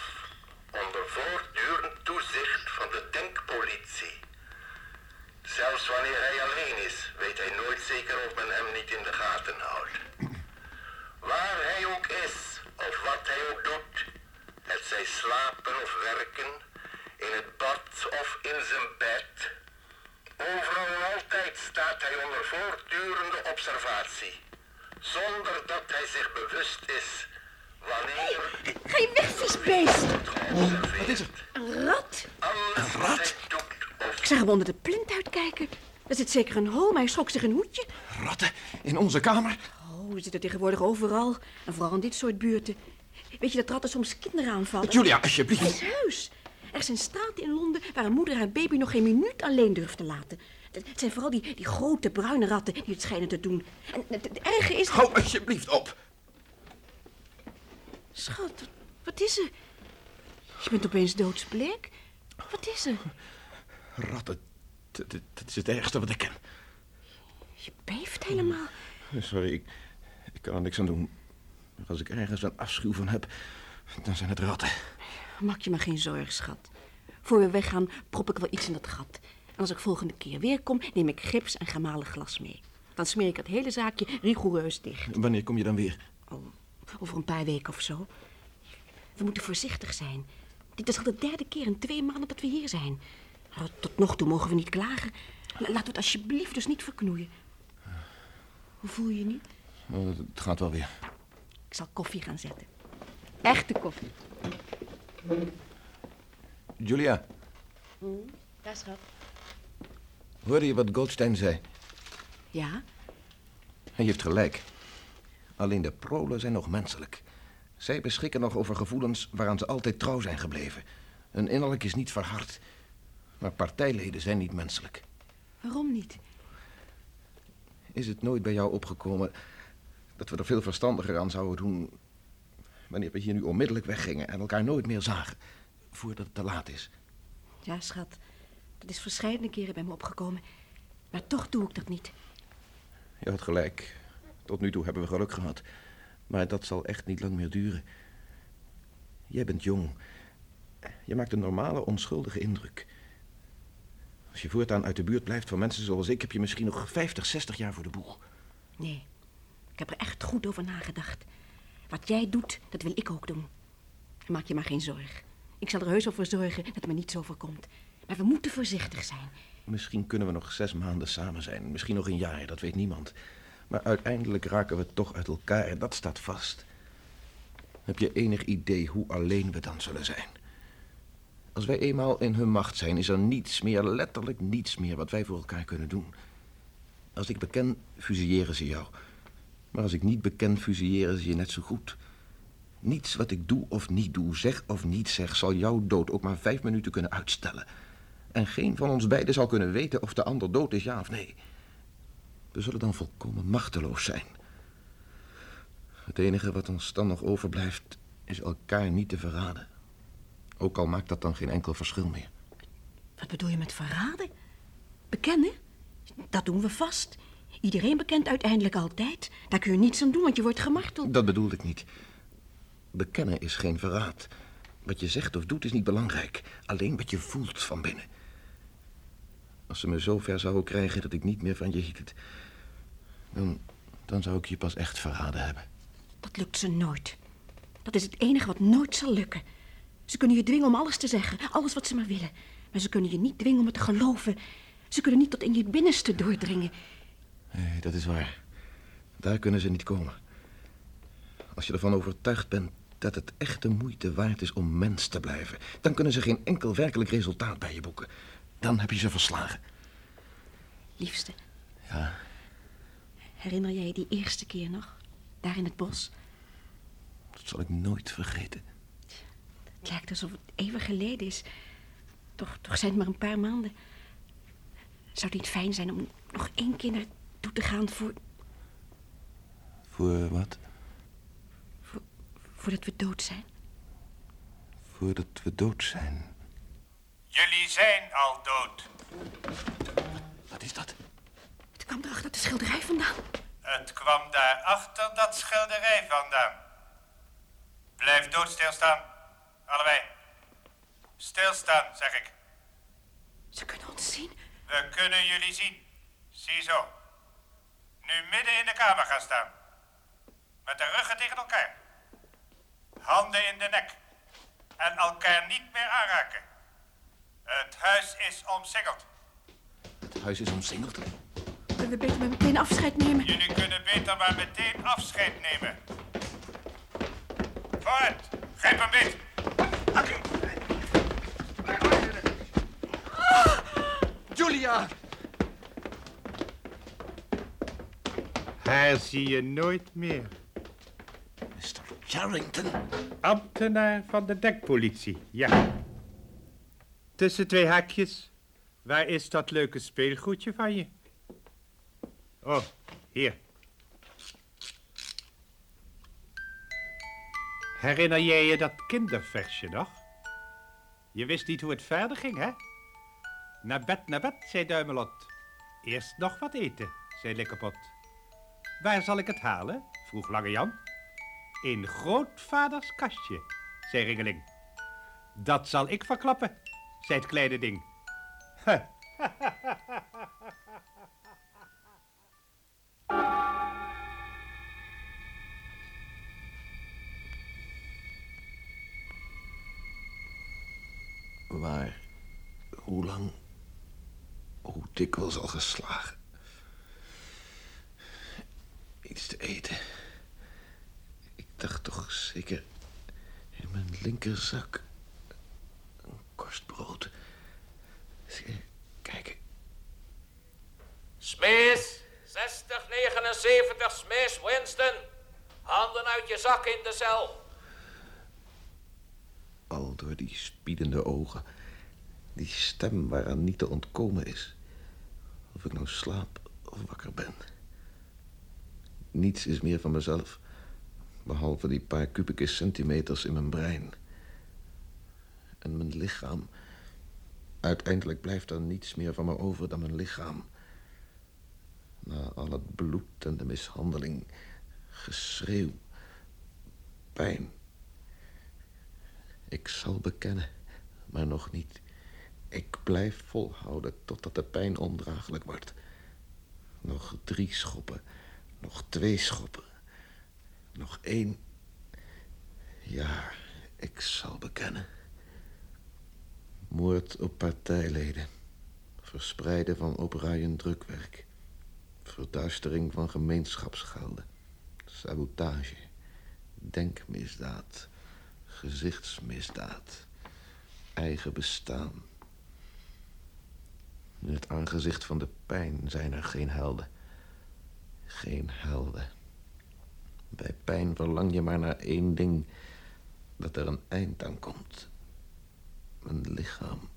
onder voortdurend toezicht van de denkpolitie. Zelfs wanneer hij alleen is, weet hij nooit zeker of men hem niet in de gaten houdt. Waar hij ook is, of wat hij ook doet, het zij slapen of werken, in het bad of in zijn bed, overal en altijd staat hij onder voortdurende observatie, zonder dat hij zich bewust is wanneer... Ga je weg, viesbeest! Wat is er? Een rat? Alles hij doet Ik zag hem onder de plint uitkijken. Er zit zeker een hol, maar hij schrok zich een hoedje. Ratten in onze kamer? Oh, we zitten tegenwoordig overal. En vooral in dit soort buurten. Weet je dat ratten soms kinderen aanvallen? Julia, alsjeblieft. Het is heus. Er zijn straten in Londen waar een moeder haar baby nog geen minuut alleen durft te laten. Het zijn vooral die, die grote bruine ratten die het schijnen te doen. En het, het erge is... Hou alsjeblieft op. Schat, wat- is er? Je bent opeens doodsbleek. Wat is er? Ratten, dat, is het ergste wat ik ken. Je beeft helemaal. Sorry, ik, ik kan er niks aan doen. Als ik ergens een afschuw van heb, dan zijn het ratten. Maak je maar geen zorgen, schat. Voor we weggaan, prop ik wel iets in dat gat. En als ik volgende keer weer kom, neem ik gips en gemalen glas mee. Dan smeer ik het hele zaakje rigoureus dicht. Wanneer kom je dan weer? Over een paar weken of zo. We moeten voorzichtig zijn. Dit is al de derde keer in twee maanden dat we hier zijn. Nou, Tot nog toe mogen we niet klagen. La- Laten we het alsjeblieft dus niet verknoeien. Hoe voel je je nu? Oh, het gaat wel weer. Ik zal koffie gaan zetten. Echte koffie. Julia, Ja, schat. hoorde je wat Goldstein zei? Ja? Hij heeft gelijk. Alleen de prolen zijn nog menselijk. Zij beschikken nog over gevoelens waaraan ze altijd trouw zijn gebleven. Hun innerlijk is niet verhard. Maar partijleden zijn niet menselijk. Waarom niet? Is het nooit bij jou opgekomen dat we er veel verstandiger aan zouden doen... wanneer we hier nu onmiddellijk weggingen en elkaar nooit meer zagen... voordat het te laat is? Ja, schat. Dat is verschillende keren bij me opgekomen. Maar toch doe ik dat niet. Je had gelijk. Tot nu toe hebben we geluk gehad. Maar dat zal echt niet lang meer duren. Jij bent jong. Je maakt een normale, onschuldige indruk. Als je voortaan uit de buurt blijft van mensen zoals ik... heb je misschien nog 50, 60 jaar voor de boeg. Nee, ik heb er echt goed over nagedacht. Wat jij doet, dat wil ik ook doen. Maak je maar geen zorg. Ik zal er heus wel voor zorgen dat me niet zo voorkomt. Maar we moeten voorzichtig zijn. Misschien kunnen we nog zes maanden samen zijn. Misschien nog een jaar, dat weet niemand. Maar uiteindelijk raken we toch uit elkaar en dat staat vast. Heb je enig idee hoe alleen we dan zullen zijn? Als wij eenmaal in hun macht zijn, is er niets meer, letterlijk niets meer, wat wij voor elkaar kunnen doen. Als ik beken, fusilleren ze jou. Maar als ik niet beken, fusilleren ze je net zo goed. Niets wat ik doe of niet doe, zeg of niet zeg, zal jouw dood ook maar vijf minuten kunnen uitstellen. En geen van ons beiden zal kunnen weten of de ander dood is, ja of nee. We zullen dan volkomen machteloos zijn. Het enige wat ons dan nog overblijft, is elkaar niet te verraden. Ook al maakt dat dan geen enkel verschil meer. Wat bedoel je met verraden? Bekennen? Dat doen we vast. Iedereen bekent uiteindelijk altijd. Daar kun je niets aan doen, want je wordt gemarteld. Dat bedoelde ik niet. Bekennen is geen verraad. Wat je zegt of doet is niet belangrijk. Alleen wat je voelt van binnen. Als ze me zo ver zouden krijgen dat ik niet meer van je hield... dan, dan zou ik je pas echt verraden hebben. Dat lukt ze nooit. Dat is het enige wat nooit zal lukken. Ze kunnen je dwingen om alles te zeggen, alles wat ze maar willen. Maar ze kunnen je niet dwingen om het te geloven. Ze kunnen niet tot in je binnenste doordringen. Nee, dat is waar. Daar kunnen ze niet komen. Als je ervan overtuigd bent dat het echt de moeite waard is om mens te blijven... dan kunnen ze geen enkel werkelijk resultaat bij je boeken. Dan heb je ze verslagen. Liefste, Ja, herinner jij je die eerste keer nog? Daar in het bos? dat zal ik nooit vergeten. Het lijkt alsof het eeuwig geleden is. Toch, toch zijn het maar een paar maanden. Zou het niet fijn zijn om nog één keer naartoe te gaan voor, Voor wat? voordat we dood zijn? Voordat we dood zijn. Jullie zijn al dood. Wat is dat? Het kwam er achter de schilderij vandaan. Het kwam daar achter dat schilderij vandaan. Blijf dood stilstaan. Allebei. Stilstaan, zeg ik. Ze kunnen ons zien? We kunnen jullie zien. Ziezo. Nu midden in de kamer gaan staan. Met de ruggen tegen elkaar. Handen in de nek. En elkaar niet meer aanraken. Het huis is omsingeld. Het huis is omsingeld. Kunnen we beter maar meteen afscheid nemen? Jullie kunnen beter maar meteen afscheid nemen. Vooruit. Grijp hem beet. Julia! Haar zie je nooit meer. Mr. Charrington. Ambtenaar van de dekpolitie, ja. Tussen twee haakjes. Waar is dat leuke speelgoedje van je? Oh, hier. Herinner jij je dat kinderversje nog? Je wist niet hoe het verder ging, hè? Naar bed, naar bed, zei Duimelot. Eerst nog wat eten, zei Likkepot. Waar zal ik het halen? vroeg Lange Jan. In grootvaders kastje, zei Ringeling. Dat zal ik verklappen, zei het kleine ding. Waar, [LAUGHS] hoe lang, hoe dikwijls al geslagen. Iets te eten. Ik dacht toch zeker in mijn linkerzak. Een korst brood. Eens Kijken. Smith, 60, 79, Smith, Winston. Handen uit je zak in de cel. Al door die spiedende ogen. Die stem waaraan niet te ontkomen is. Of ik nou slaap of wakker ben. Niets is meer van mezelf. Behalve die paar kubieke centimeters in mijn brein. En mijn lichaam. Uiteindelijk blijft er niets meer van me over dan mijn lichaam. Na al het bloed en de mishandeling. Geschreeuw. Pijn. Ik zal bekennen, maar nog niet. Ik blijf volhouden totdat de pijn ondraaglijk wordt. Nog drie schoppen. Nog twee schoppen. Nog één. Ja, ik zal bekennen. Moord op partijleden. Verspreiden van opruiend drukwerk. Verduistering van gemeenschapsgelden. Sabotage. Denkmisdaad. Gezichtsmisdaad. Eigen bestaan. In het aangezicht van de pijn zijn er geen helden. Geen helden. Bij pijn verlang je maar naar één ding: dat er een eind aan komt. Mijn lichaam.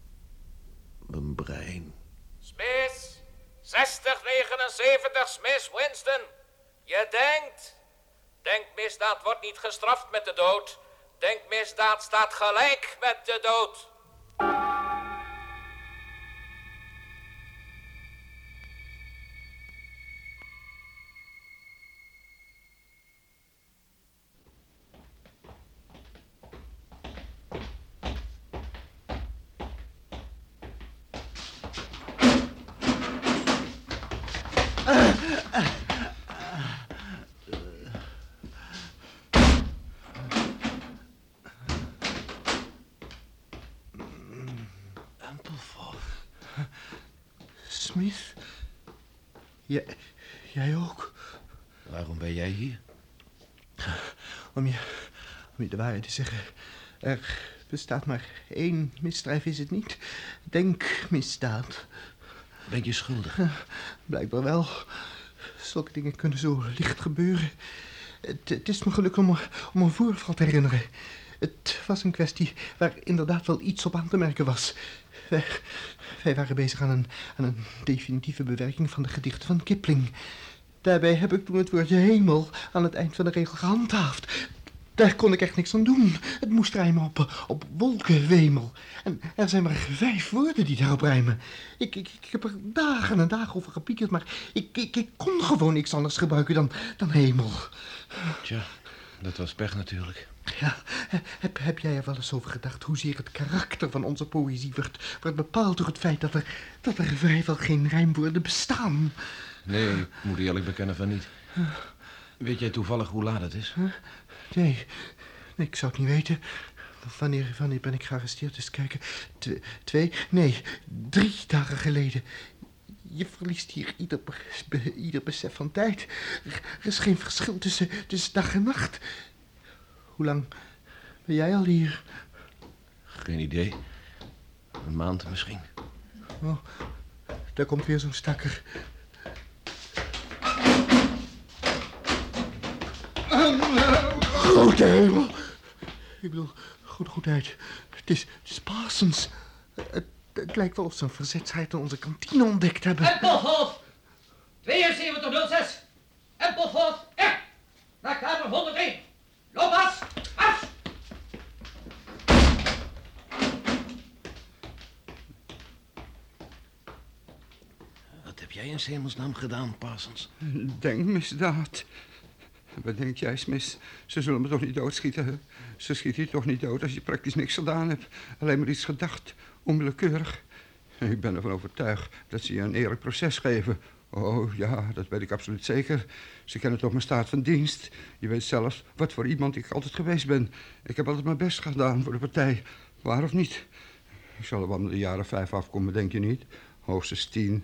Mijn brein. Smith, 60, 79, Smith, Winston. Je denkt. Denkmisdaad wordt niet gestraft met de dood. Denkmisdaad staat gelijk met de dood. Om je, om je de waarheid te zeggen. Er bestaat maar één misdrijf, is het niet? Denkmisdaad. Ben je schuldig? Blijkbaar wel. Zulke dingen kunnen zo licht gebeuren. Het, het is me gelukt om, om een voorval te herinneren. Het was een kwestie waar inderdaad wel iets op aan te merken was. Wij, wij waren bezig aan een, aan een definitieve bewerking van de gedichten van Kipling. Daarbij heb ik toen het woordje hemel aan het eind van de regel gehandhaafd. Daar kon ik echt niks aan doen. Het moest rijmen op, op wolkenwemel. En er zijn maar vijf woorden die daarop rijmen. Ik, ik, ik heb er dagen en dagen over gepiekerd, maar ik, ik, ik kon gewoon niks anders gebruiken dan, dan hemel. Tja, dat was pech natuurlijk. Ja, heb, heb jij er wel eens over gedacht hoezeer het karakter van onze poëzie wordt, wordt bepaald door het feit dat er, dat er vrijwel geen rijmwoorden bestaan? Nee, ik moet eerlijk bekennen van niet. Weet jij toevallig hoe laat het is? Nee, nee, ik zou het niet weten. Wanneer, wanneer ben ik gearresteerd? Dus kijken. Tw- twee, nee, drie dagen geleden. Je verliest hier ieder, ieder besef van tijd. Er, er is geen verschil tussen, tussen dag en nacht. Hoe lang ben jij al hier? Geen idee. Een maand misschien. Oh, daar komt weer zo'n stakker. Grote hemel. Ik bedoel, goed, goedheid. Het is, het is Parsons. Het, het lijkt wel of ze een verzetsheid in onze kantine ontdekt hebben. Empelhof! 7206! Empelhof, echt! Naar kamer 101! Loop af! Af! Jij in hemelsnaam gedaan, Parsons? Denkmisdaad. Wat denk jij, Smith? Ze zullen me toch niet doodschieten? Ze schieten je toch niet dood als je praktisch niks gedaan hebt. Alleen maar iets gedacht, onwillekeurig. Ik ben ervan overtuigd dat ze je een eerlijk proces geven. Oh ja, dat weet ik absoluut zeker. Ze kennen toch mijn staat van dienst. Je weet zelf wat voor iemand ik altijd geweest ben. Ik heb altijd mijn best gedaan voor de partij. Waar of niet? Ik zal er wel de jaren vijf afkomen, denk je niet? Hoogstens tien.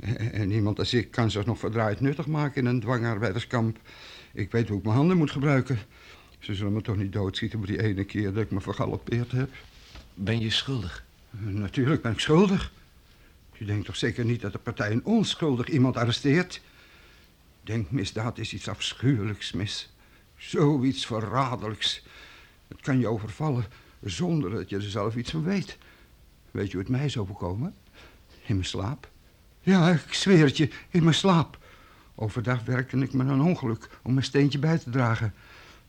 [LAUGHS] En iemand als ik kan zich nog verdraaid nuttig maken in een dwangarbeiderskamp. Ik weet hoe ik mijn handen moet gebruiken. Ze zullen me toch niet doodschieten voor die ene keer dat ik me vergalopeerd heb. Ben je schuldig? Natuurlijk ben ik schuldig. Je denkt toch zeker niet dat de partij een onschuldig iemand arresteert? Denkmisdaad is iets afschuwelijks, mis. Zoiets verraderlijks. Het kan je overvallen zonder dat je er zelf iets van weet. Weet je hoe het mij is overkomen? In mijn slaap. Ja, ik zweer het je, in mijn slaap. Overdag werkte ik met een ongeluk om mijn steentje bij te dragen.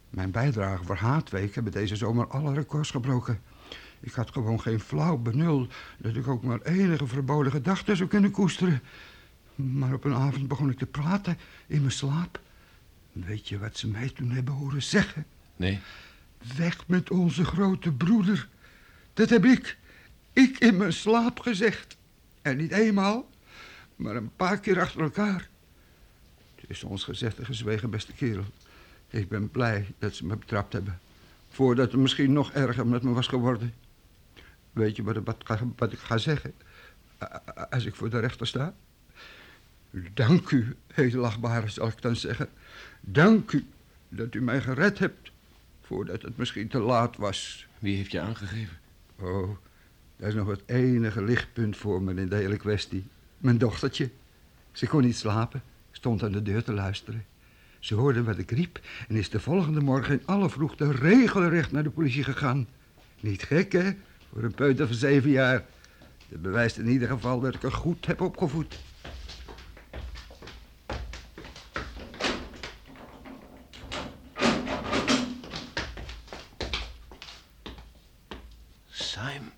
Mijn bijdrage voor Haatweek hebben deze zomer alle records gebroken. Ik had gewoon geen flauw benul dat ik ook maar enige verboden gedachten zou kunnen koesteren. Maar op een avond begon ik te praten in mijn slaap. Weet je wat ze mij toen hebben horen zeggen? Nee. Weg met onze grote broeder. Dat heb ik, ik in mijn slaap gezegd. En niet eenmaal, maar een paar keer achter elkaar. Het is ons gezegd en gezwegen, beste kerel. Ik ben blij dat ze me betrapt hebben. Voordat het misschien nog erger met me was geworden. Weet je wat, wat, ik ga zeggen? Als ik voor de rechter sta? Dank u, edelachtbare, zal ik dan zeggen. Dank u dat u mij gered hebt. Voordat het misschien te laat was. Wie heeft je aangegeven? Oh, dat is nog het enige lichtpunt voor me in de hele kwestie. Mijn dochtertje. Ze kon niet slapen, stond aan de deur te luisteren. Ze hoorde wat ik riep en is de volgende morgen in alle vroegte regelrecht naar de politie gegaan. Niet gek, hè? Voor een peuter van zeven jaar. Dat bewijst in ieder geval dat ik haar goed heb opgevoed. Simon.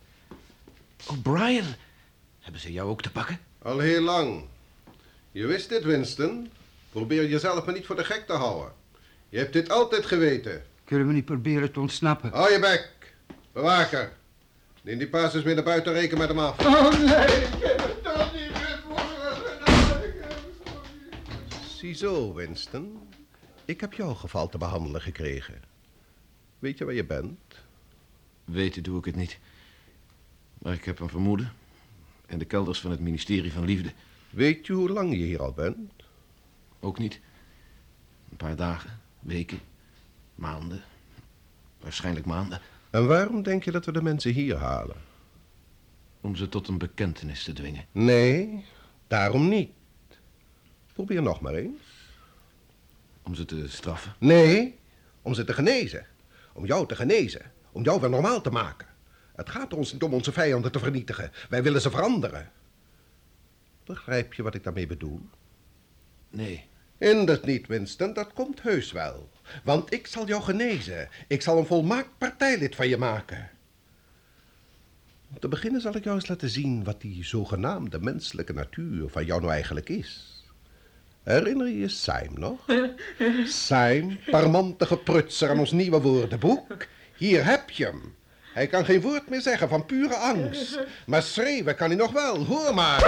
O'Brien. Hebben ze jou ook te pakken? Al heel lang. Je wist dit, Winston. Probeer jezelf maar niet voor de gek te houden. Je hebt dit altijd geweten. Kunnen we niet proberen te ontsnappen? Hou je bek. Bewaker. Neem die paas eens mee naar buiten en reken met hem af. Oh nee, ik heb het toch niet meer Ziezo, Winston. Ik heb jouw geval te behandelen gekregen. Weet je waar je bent? Weten doe ik het niet. Maar ik heb een vermoeden. In de kelders van het ministerie van Liefde. Weet je hoe lang je hier al bent? Ook niet. Een paar dagen, weken, maanden. Waarschijnlijk maanden. En waarom denk je dat we de mensen hier halen? Om ze tot een bekentenis te dwingen. Nee, daarom niet. Probeer nog maar eens. Om ze te straffen. Nee, om ze te genezen. Om jou te genezen. Om jou weer normaal te maken. Het gaat ons niet om onze vijanden te vernietigen. Wij willen ze veranderen. Begrijp je wat ik daarmee bedoel? Nee. Inderdaad niet, Winston. Dat komt heus wel. Want ik zal jou genezen. Ik zal een volmaakt partijlid van je maken. Om te beginnen zal ik jou eens laten zien wat die zogenaamde menselijke natuur van jou nou eigenlijk is. Herinner je je Sijm nog? [LAUGHS] Sijm, parmantige prutser aan ons nieuwe woordenboek. Hier heb je hem. Hij kan geen woord meer zeggen van pure angst. Maar schreeuwen kan hij nog wel, hoor maar.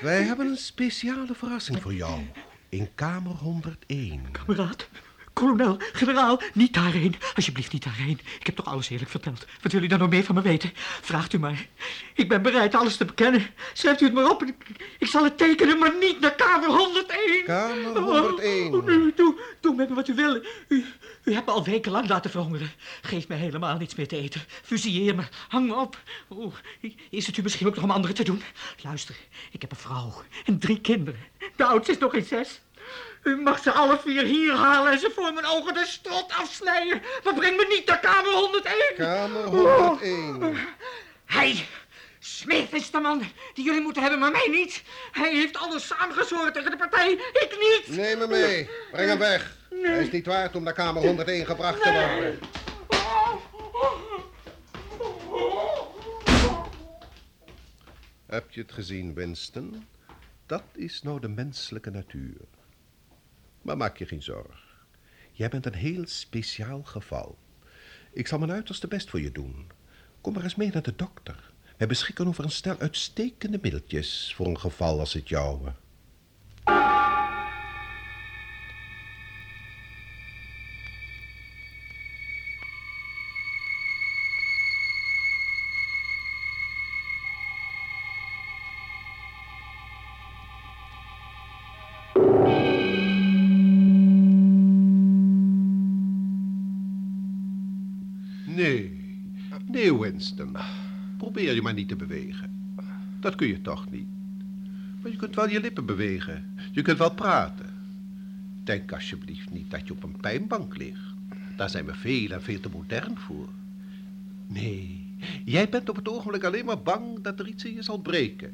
Wij hebben een speciale verrassing voor jou. In kamer 101. Kameraad, kolonel, generaal, niet daarheen. Alsjeblieft niet daarheen. Ik heb toch alles eerlijk verteld. Wat wil u dan nog meer van me weten? Vraagt u maar. Ik ben bereid alles te bekennen. Schrijft u het maar op. Ik, ik zal het tekenen, maar niet naar kamer 101. Kamer 101. Oh, nu, doe, doe met me wat u wil. U, u hebt me al wekenlang laten verhongeren. Geef me helemaal niets meer te eten. Fusilleer me. Hang me op. Oh, is het u misschien ook nog om anderen te doen? Luister, ik heb een vrouw en drie kinderen. De oudste is nog geen zes. U mag ze alle vier hier halen en ze voor mijn ogen de strot afsnijden. Maar breng me niet naar kamer 101. Kamer 101. Hij, Smith is de man die jullie moeten hebben, maar mij niet. Hij heeft alles samengezworen tegen de partij, ik niet. Neem hem mee. Breng hem weg. Hij is niet waard om naar kamer 101 gebracht te worden. Heb je het gezien, Winston? Dat is nou de menselijke natuur. Maar maak je geen zorg. Jij bent een heel speciaal geval. Ik zal mijn uiterste best voor je doen. Kom maar eens mee naar de dokter. Wij beschikken over een stel uitstekende middeltjes voor een geval als het jouwe. Winston. Probeer je maar niet te bewegen. Dat kun je toch niet. Maar je kunt wel je lippen bewegen. Je kunt wel praten. Denk alsjeblieft niet dat je op een pijnbank ligt. Daar zijn we veel en veel te modern voor. Nee, jij bent op het ogenblik alleen maar bang dat er iets in je zal breken.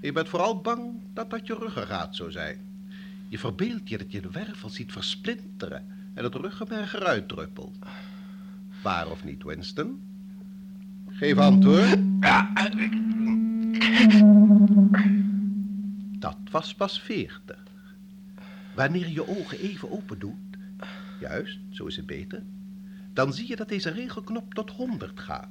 Je bent vooral bang dat dat je ruggengraat zou zijn. Je verbeeldt je dat je de wervel ziet versplinteren en het ruggenmerg eruit druppelt. Waar of niet, Winston? Geef antwoord. Dat was pas veertig. Wanneer je je ogen even open doet, juist, zo is het beter, dan zie je dat deze regelknop tot 100 gaat.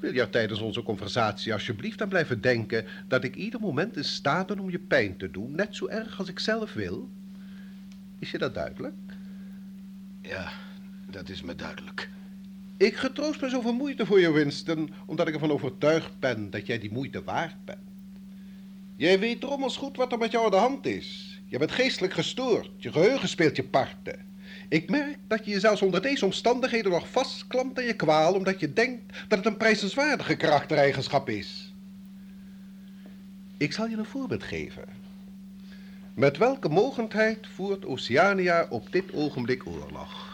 Wil je tijdens onze conversatie alsjeblieft aan blijven denken dat ik ieder moment in staat ben om je pijn te doen, net zo erg als ik zelf wil? Is je dat duidelijk? Ja, dat is me duidelijk. Ik getroost me zoveel moeite voor je, Winston, omdat ik ervan overtuigd ben dat jij die moeite waard bent. Jij weet drommels goed wat er met jou aan de hand is. Je bent geestelijk gestoord, je geheugen speelt je parten. Ik merk dat je je zelfs onder deze omstandigheden nog vastklampt aan je kwaal, omdat je denkt dat het een prijzenswaardige karaktereigenschap is. Ik zal je een voorbeeld geven. Met welke mogendheid voert Oceania op dit ogenblik oorlog?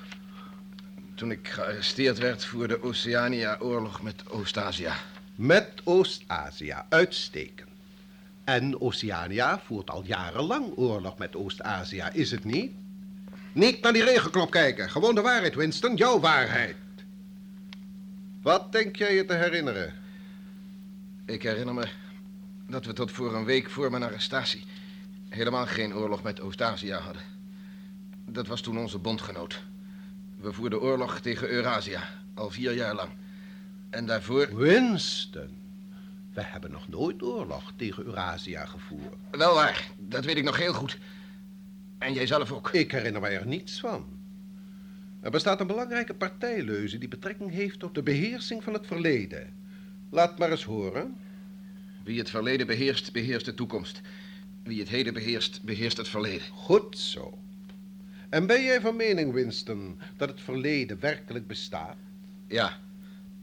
Toen ik gearresteerd werd voerde Oceania oorlog met Oost-Azië. Met Oost-Azië, uitstekend. En Oceania voert al jarenlang oorlog met Oost-Azië, is het niet? Niet naar die regenknop kijken, gewoon de waarheid, Winston, jouw waarheid. Wat denk jij je te herinneren? Ik herinner me dat we tot voor een week voor mijn arrestatie helemaal geen oorlog met Oost-Azië hadden. Dat was toen onze bondgenoot. We voerden oorlog tegen Eurazië, al vier jaar lang. En daarvoor... Winston, we hebben nog nooit oorlog tegen Eurazië gevoerd. Wel waar, dat weet ik nog heel goed. En jij zelf ook. Ik herinner mij er niets van. Er bestaat een belangrijke partijleuze die betrekking heeft op de beheersing van het verleden. Laat maar eens horen. Wie het verleden beheerst, beheerst de toekomst. Wie het heden beheerst, beheerst het verleden. Goed zo. En ben jij van mening, Winston, dat het verleden werkelijk bestaat? Ja.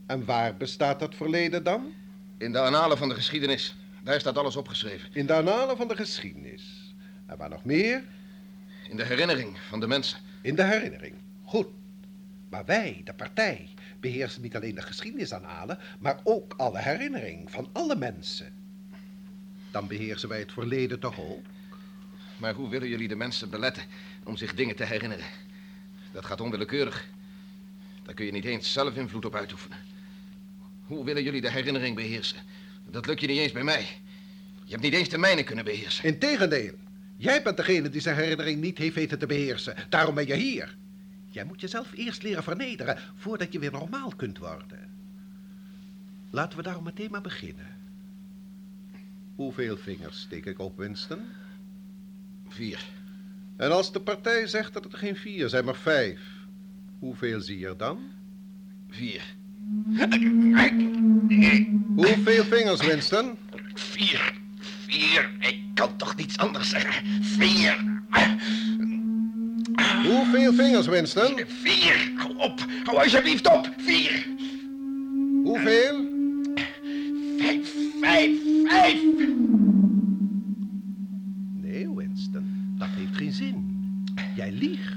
En waar bestaat dat verleden dan? In de annalen van de geschiedenis. Daar staat alles opgeschreven. In de annalen van de geschiedenis. En waar nog meer? In de herinnering van de mensen. In de herinnering. Goed. Maar wij, de partij, beheersen niet alleen de geschiedenisannalen, maar ook alle herinnering van alle mensen. Dan beheersen wij het verleden toch ook? Maar hoe willen jullie de mensen beletten om zich dingen te herinneren? Dat gaat onwillekeurig. Daar kun je niet eens zelf invloed op uitoefenen. Hoe willen jullie de herinnering beheersen? Dat lukt je niet eens bij mij. Je hebt niet eens de mijne kunnen beheersen. Integendeel. Jij bent degene die zijn herinnering niet heeft weten te beheersen. Daarom ben je hier. Jij moet jezelf eerst leren vernederen voordat je weer normaal kunt worden. Laten we daarom meteen maar beginnen. Hoeveel vingers steek ik op, Winston? Vier. En als de partij zegt dat het er geen vier zijn, maar vijf, hoeveel zie je er dan? Vier. Hoeveel vingers, Winston? Vier. Vier. Ik kan toch niets anders zeggen. Vier. Hoeveel vingers, Winston? Vier. Hou op. Hou alsjeblieft op. Vier. Hoeveel? Vijf. Vijf. Vijf. Dat heeft geen zin. Jij liegt.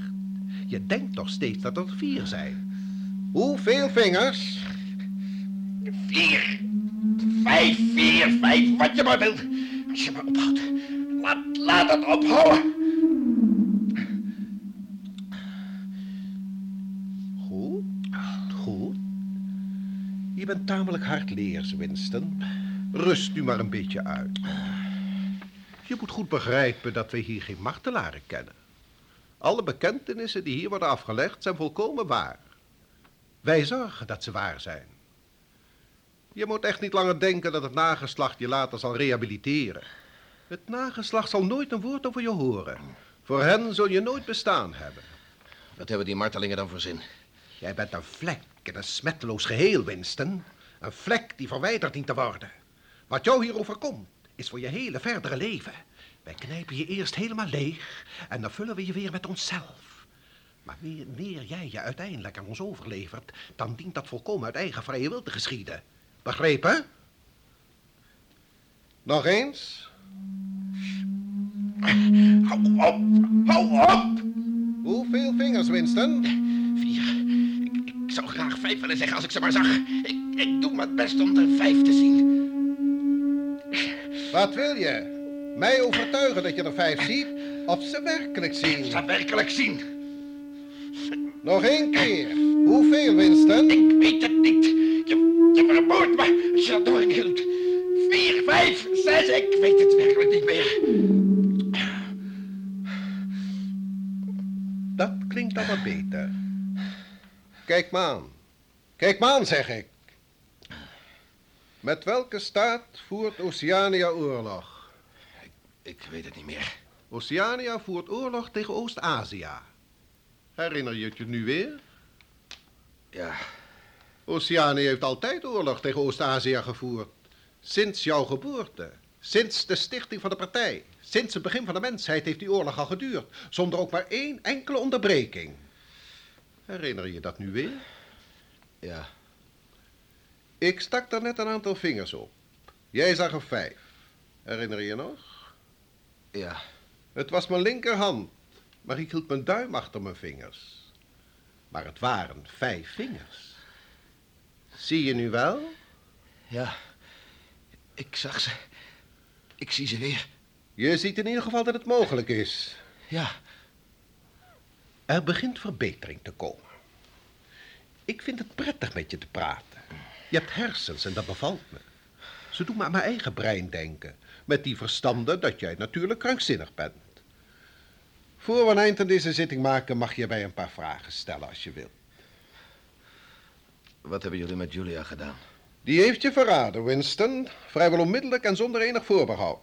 Je denkt nog steeds dat er vier zijn. Hoeveel vingers? Vier. Vijf. Vier. Vijf. Wat je maar wilt. Als je maar ophoudt. Laat, laat het ophouden. Goed, goed. Je bent tamelijk hardleers, Winston. Rust nu maar een beetje uit. Je moet goed begrijpen dat we hier geen martelaren kennen. Alle bekentenissen die hier worden afgelegd zijn volkomen waar. Wij zorgen dat ze waar zijn. Je moet echt niet langer denken dat het nageslacht je later zal rehabiliteren. Het nageslacht zal nooit een woord over je horen. Voor hen zul je nooit bestaan hebben. Wat hebben die martelingen dan voor zin? Jij bent een vlek in een smetteloos geheel, Winston. Een vlek die verwijderd dient te worden. Wat jou hier overkomt, is voor je hele verdere leven. Wij knijpen je eerst helemaal leeg en dan vullen we je weer met onszelf. Maar wanneer jij je uiteindelijk aan ons overlevert, dan dient dat volkomen uit eigen vrije wil te geschieden. Begrepen? Nog eens? Hou op. Hou op. Hoeveel vingers, Winston? Vier. Ik, ik zou graag vijf willen zeggen als ik ze maar zag. Ik, ik doe mijn best om er vijf te zien. Wat wil je? Mij overtuigen dat je er vijf ziet? Of ze werkelijk zien? Ze werkelijk zien. Nog één keer. Hoeveel, Winston? Ik weet het niet. Je, je vermoordt me als je dat doet. Vier, vijf, zes, ik weet het werkelijk niet meer. Dat klinkt al wat beter. Kijk me aan. Kijk me aan, zeg ik. Met welke staat voert Oceania oorlog? Ik, ik weet het niet meer. Oceania voert oorlog tegen Oost-Azië. Herinner je het je nu weer? Ja. Oceanië heeft altijd oorlog tegen Oost-Azië gevoerd. Sinds jouw geboorte. Sinds de stichting van de partij. Sinds het begin van de mensheid heeft die oorlog al geduurd. Zonder ook maar één enkele onderbreking. Herinner je dat nu weer? Ja. Ik stak daar net een aantal vingers op. Jij zag er vijf. Herinner je je nog? Ja. Het was mijn linkerhand, maar ik hield mijn duim achter mijn vingers. Maar het waren vijf vingers. Zie je nu wel? Ja. Ik zag ze. Ik zie ze weer. Je ziet in ieder geval dat het mogelijk is. Ja. Er begint verbetering te komen. Ik vind het prettig met je te praten. Je hebt hersens en dat bevalt me. Ze doen me aan mijn eigen brein denken. Met die verstanden dat jij natuurlijk krankzinnig bent. Voor we een eind aan deze zitting maken, mag je mij een paar vragen stellen als je wilt. Wat hebben jullie met Julia gedaan? Die heeft je verraden, Winston. Vrijwel onmiddellijk en zonder enig voorbehoud.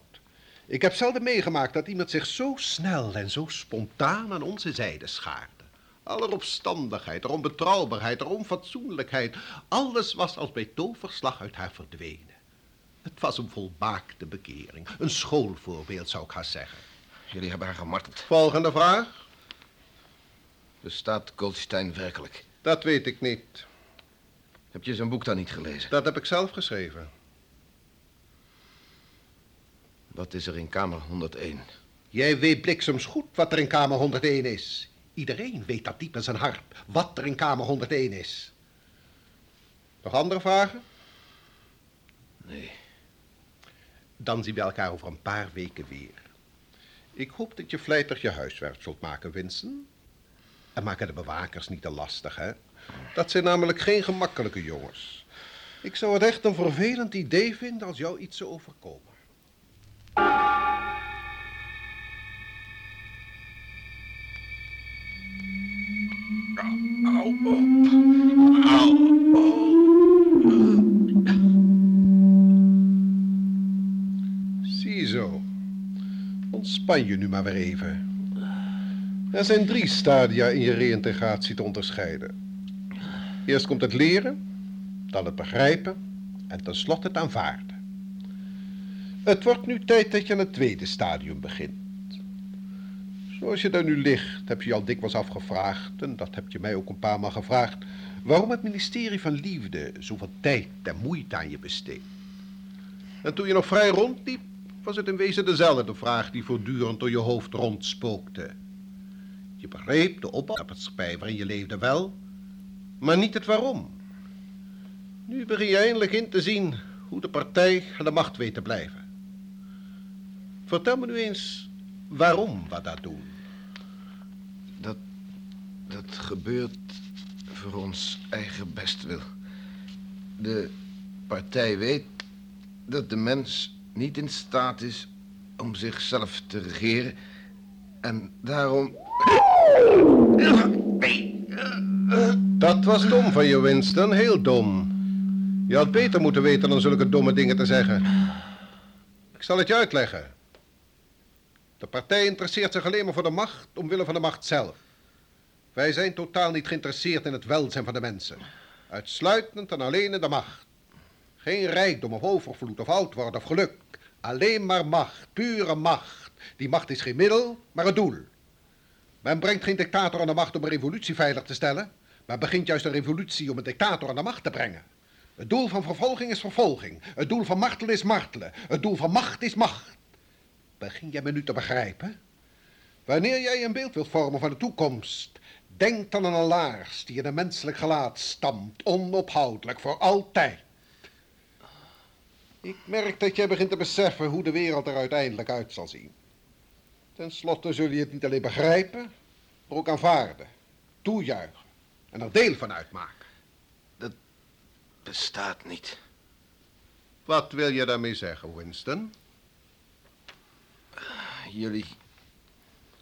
Ik heb zelden meegemaakt dat iemand zich zo snel en zo spontaan aan onze zijde schaarde. Alle opstandigheid, haar onbetrouwbaarheid, haar onfatsoenlijkheid. Alles was als bij toverslag uit haar verdwenen. Het was een volmaakte bekering. Een schoolvoorbeeld, zou ik haar zeggen. Jullie hebben haar gemarteld. Volgende vraag. Bestaat Goldstein werkelijk? Dat weet ik niet. Heb je zijn boek dan niet gelezen? Dat heb ik zelf geschreven. Wat is er in kamer 101? Jij weet bliksems goed wat er in kamer 101 is. Iedereen weet dat diep in zijn hart, wat er in kamer 101 is. Nog andere vragen? Nee. Dan zien we elkaar over een paar weken weer. Ik hoop dat je vlijtig je huiswerk zult maken, Winston. En maken de bewakers niet te lastig, hè? Dat zijn namelijk geen gemakkelijke jongens. Ik zou het echt een vervelend idee vinden als jou iets zou overkomen. Ziezo. Ontspan je nu maar weer even. Er zijn drie stadia in je reïntegratie te onderscheiden. Eerst komt het leren, dan het begrijpen en tenslotte het aanvaarden. Het wordt nu tijd dat je aan het tweede stadium begint. Zoals je daar nu ligt, heb je al dikwijls afgevraagd, en dat heb je mij ook een paar maal gevraagd, waarom het ministerie van Liefde zoveel tijd en moeite aan je besteedt. En toen je nog vrij rondliep, was het in wezen dezelfde vraag die voortdurend door je hoofd rondspookte. Je begreep de opmaatschappij waarin je leefde wel, maar niet het waarom. Nu begin je eindelijk in te zien hoe de partij aan de macht weet te blijven. Vertel me nu eens waarom we dat doen. Dat, gebeurt voor ons eigen bestwil. De partij weet dat de mens niet in staat is om zichzelf te regeren en daarom... Dat was dom van je, Winston, heel dom. Je had beter moeten weten dan zulke domme dingen te zeggen. Ik zal het je uitleggen. De partij interesseert zich alleen maar voor de macht omwille van de macht zelf. Wij zijn totaal niet geïnteresseerd in het welzijn van de mensen. Uitsluitend en alleen in de macht. Geen rijkdom of overvloed of oud worden of geluk. Alleen maar macht, pure macht. Die macht is geen middel, maar het doel. Men brengt geen dictator aan de macht om een revolutie veilig te stellen. Men begint juist een revolutie om een dictator aan de macht te brengen. Het doel van vervolging is vervolging. Het doel van martelen is martelen. Het doel van macht is macht. Begin jij me nu te begrijpen? Wanneer jij een beeld wilt vormen van de toekomst, denk dan aan een laars die in een menselijk gelaat stamt, onophoudelijk, voor altijd. Ik merk dat jij begint te beseffen hoe de wereld er uiteindelijk uit zal zien. Ten slotte zul je het niet alleen begrijpen, maar ook aanvaarden, toejuichen en er deel van uitmaken. Dat bestaat niet. Wat wil je daarmee zeggen, Winston? Jullie.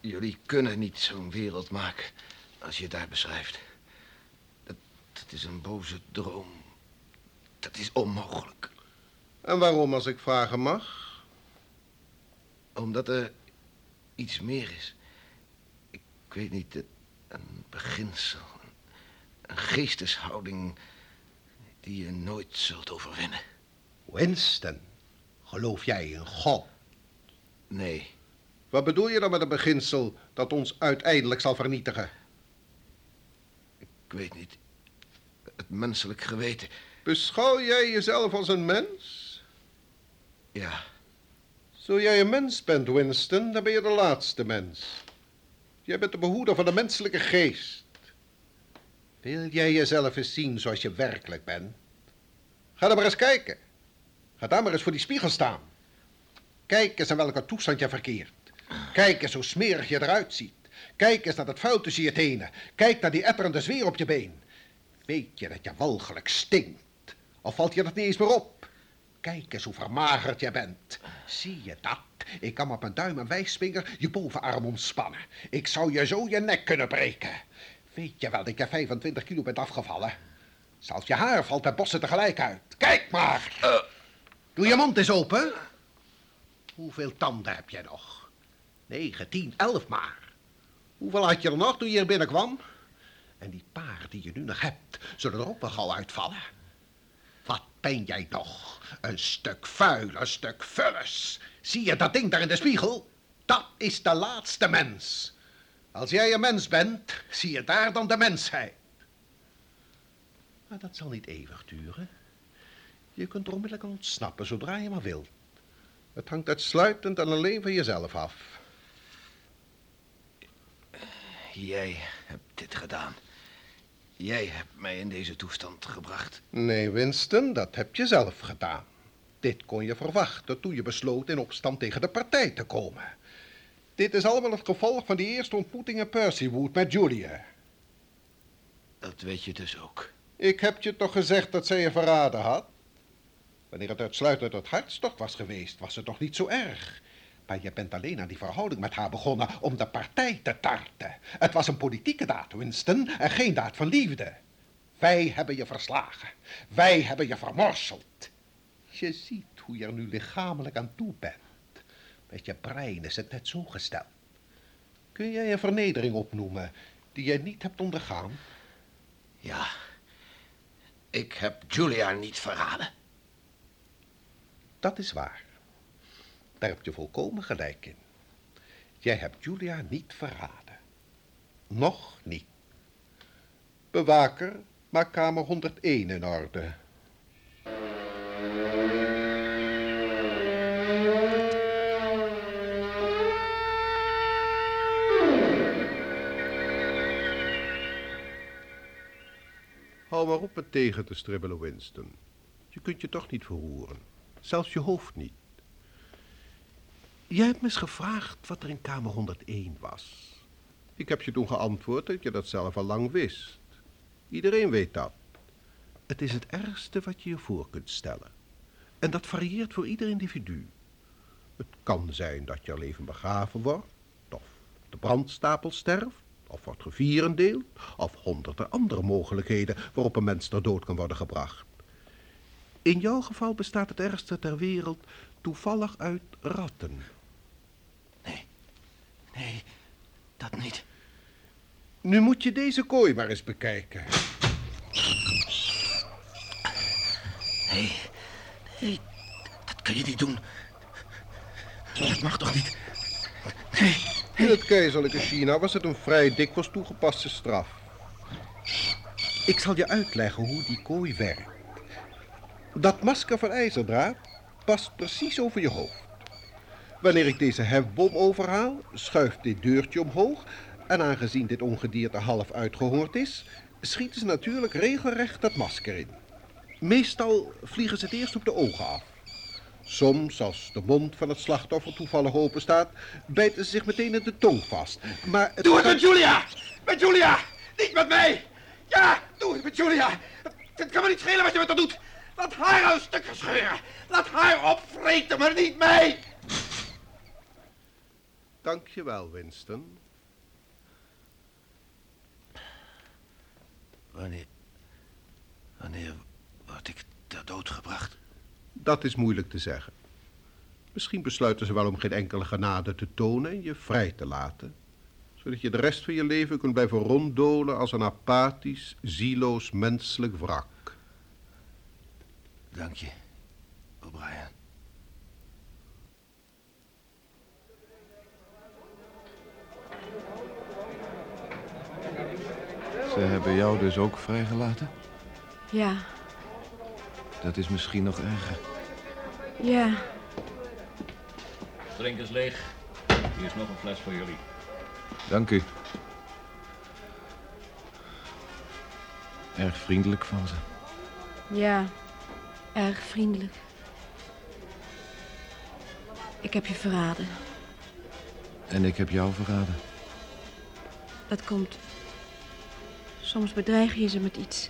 Jullie kunnen niet zo'n wereld maken als je het daar beschrijft. Dat, dat is een boze droom. Dat is onmogelijk. En waarom, als ik vragen mag? Omdat er iets meer is. Ik weet niet, een beginsel, een geesteshouding die je nooit zult overwinnen. Winston, geloof jij in God? Nee. Wat bedoel je dan met een beginsel dat ons uiteindelijk zal vernietigen? Ik weet niet. Het menselijk geweten. Beschouw jij jezelf als een mens? Ja. Zo jij een mens bent, Winston, dan ben je de laatste mens. Jij bent de behoeder van de menselijke geest. Wil jij jezelf eens zien zoals je werkelijk bent? Ga dan maar eens kijken. Ga daar maar eens voor die spiegel staan. Kijk eens in welke toestand je verkeert. Kijk eens hoe smerig je eruit ziet. Kijk eens naar dat vuil tussen je tenen. Kijk naar die etterende zweer op je been. Weet je dat je walgelijk stinkt? Of valt je dat niet eens meer op? Kijk eens hoe vermagerd je bent. Zie je dat? Ik kan met mijn duim en wijsvinger je bovenarm omspannen. Ik zou je zo je nek kunnen breken. Weet je wel dat je 25 kilo bent afgevallen? Zelfs je haar valt de bossen tegelijk uit. Kijk maar. Doe je mond eens open. Hoeveel tanden heb je nog? 9, 10, 11 maar. Hoeveel had je er nog toen je hier binnenkwam? En die paar die je nu nog hebt, zullen er ook wel uitvallen. Wat ben jij toch? Een stuk vuil, een stuk vullis. Zie je dat ding daar in de spiegel? Dat is de laatste mens. Als jij een mens bent, zie je daar dan de mensheid. Maar dat zal niet eeuwig duren. Je kunt er onmiddellijk ontsnappen, zodra je maar wilt. Het hangt uitsluitend en alleen van jezelf af. Jij hebt dit gedaan. Jij hebt mij in deze toestand gebracht. Nee, Winston, dat heb je zelf gedaan. Dit kon je verwachten toen je besloot in opstand tegen de partij te komen. Dit is allemaal het gevolg van die eerste ontmoeting in Percywood met Julia. Dat weet je dus ook. Ik heb je toch gezegd dat zij je verraden had? Wanneer het uitsluitend het hartstocht was geweest, was het toch niet zo erg. Maar je bent alleen aan die verhouding met haar begonnen om de partij te tarten. Het was een politieke daad, Winston, en geen daad van liefde. Wij hebben je verslagen. Wij hebben je vermorseld. Je ziet hoe je er nu lichamelijk aan toe bent. Met je brein is het net zo gesteld. Kun jij een vernedering opnoemen die jij niet hebt ondergaan? Ja, ik heb Julia niet verraden. Dat is waar. Daar heb je volkomen gelijk in. Jij hebt Julia niet verraden. Nog niet. Bewaker, maak kamer 101 in orde. Hou maar op met tegen te stribbelen, Winston. Je kunt je toch niet verroeren. Zelfs je hoofd niet. Jij hebt me eens gevraagd wat er in kamer 101 was. Ik heb je toen geantwoord dat je dat zelf al lang wist. Iedereen weet dat. Het is het ergste wat je je voor kunt stellen. En dat varieert voor ieder individu. Het kan zijn dat je leven begraven wordt, of de brandstapel sterft, of wordt gevierendeeld, of honderden andere mogelijkheden waarop een mens ter dood kan worden gebracht. In jouw geval bestaat het ergste ter wereld toevallig uit ratten. Nee, dat niet. Nu moet je deze kooi maar eens bekijken. Nee, nee, dat kun je niet doen. Dat mag toch niet? In het keizerlijke China was het een vrij dikwijls toegepaste straf. Ik zal je uitleggen hoe die kooi werkt. Dat masker van ijzerdraad past precies over je hoofd. Wanneer ik deze hefboom overhaal, schuift dit deurtje omhoog... en aangezien dit ongedierte half uitgehongerd is... schieten ze natuurlijk regelrecht dat masker in. Meestal vliegen ze het eerst op de ogen af. Soms, als de mond van het slachtoffer toevallig open staat... bijten ze zich meteen in de tong vast. Maar Doe het met Julia! Met Julia! Niet met mij! Ja, doe het met Julia! Het kan me niet schelen wat je met haar doet! Laat haar uit stukken scheuren! Laat haar opvreten, maar niet mij! Dank je wel, Winston. Wanneer... Wanneer word ik ter dood gebracht? Dat is moeilijk te zeggen. Misschien besluiten ze wel om geen enkele genade te tonen en je vrij te laten. Zodat je de rest van je leven kunt blijven ronddolen als een apathisch, zieloos menselijk wrak. Dank je, O'Brien. Ze hebben jou dus ook vrijgelaten? Ja, Dat is misschien nog erger. ja. Drink is leeg. Hier is nog een fles voor jullie. Dank u. Erg vriendelijk van ze. Ja, erg vriendelijk. Ik heb je verraden. En ik heb jou verraden. Dat komt. Soms bedreig je ze met iets.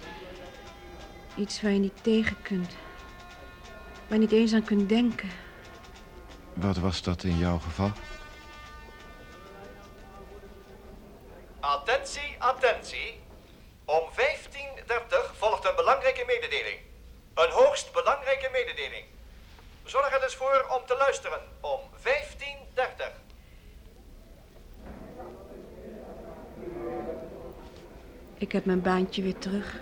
Iets waar je niet tegen kunt. Waar je niet eens aan kunt denken. Wat was dat in jouw geval? Attentie, attentie. Om 15.30 volgt een belangrijke mededeling. Een hoogst belangrijke mededeling. Zorg er dus voor om te luisteren om 15.30. Ik heb mijn baantje weer terug.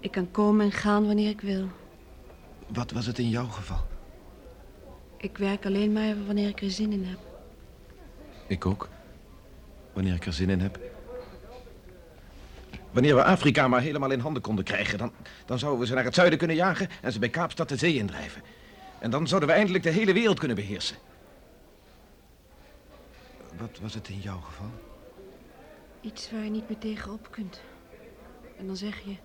Ik kan komen en gaan wanneer ik wil. Wat was het in jouw geval? Ik werk alleen maar wanneer ik er zin in heb. Ik ook. Wanneer ik er zin in heb. Wanneer we Afrika maar helemaal in handen konden krijgen... Dan, dan zouden we ze naar het zuiden kunnen jagen... en ze bij Kaapstad de zee indrijven. En dan zouden we eindelijk de hele wereld kunnen beheersen. Wat was het in jouw geval? Iets waar je niet meer tegenop kunt. En dan zeg je...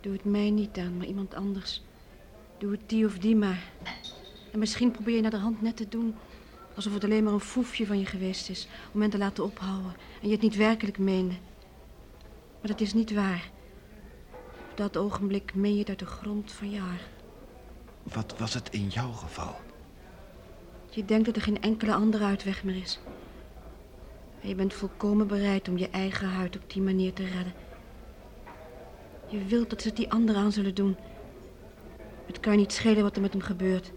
Doe het mij niet aan, maar iemand anders. Doe het die of die maar. En misschien probeer je naar de hand net te doen... alsof het alleen maar een foefje van je geweest is... om hen te laten ophouden en je het niet werkelijk meende. Maar dat is niet waar. Op dat ogenblik meen je het uit de grond van je hart. Wat was het in jouw geval? Je denkt dat er geen enkele andere uitweg meer is. En je bent volkomen bereid om je eigen huid op die manier te redden. Je wilt dat ze het die anderen aan zullen doen. Het kan je niet schelen wat er met hem gebeurt.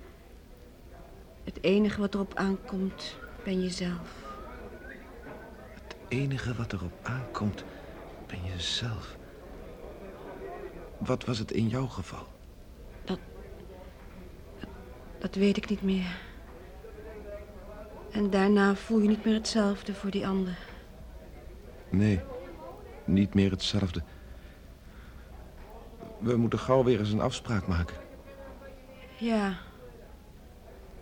Het enige wat erop aankomt, ben jezelf. Het enige wat erop aankomt, ben jezelf. Wat was het in jouw geval? Dat, dat weet ik niet meer. En daarna voel je niet meer hetzelfde voor die ander. Nee, niet meer hetzelfde. We moeten gauw weer eens een afspraak maken. Ja,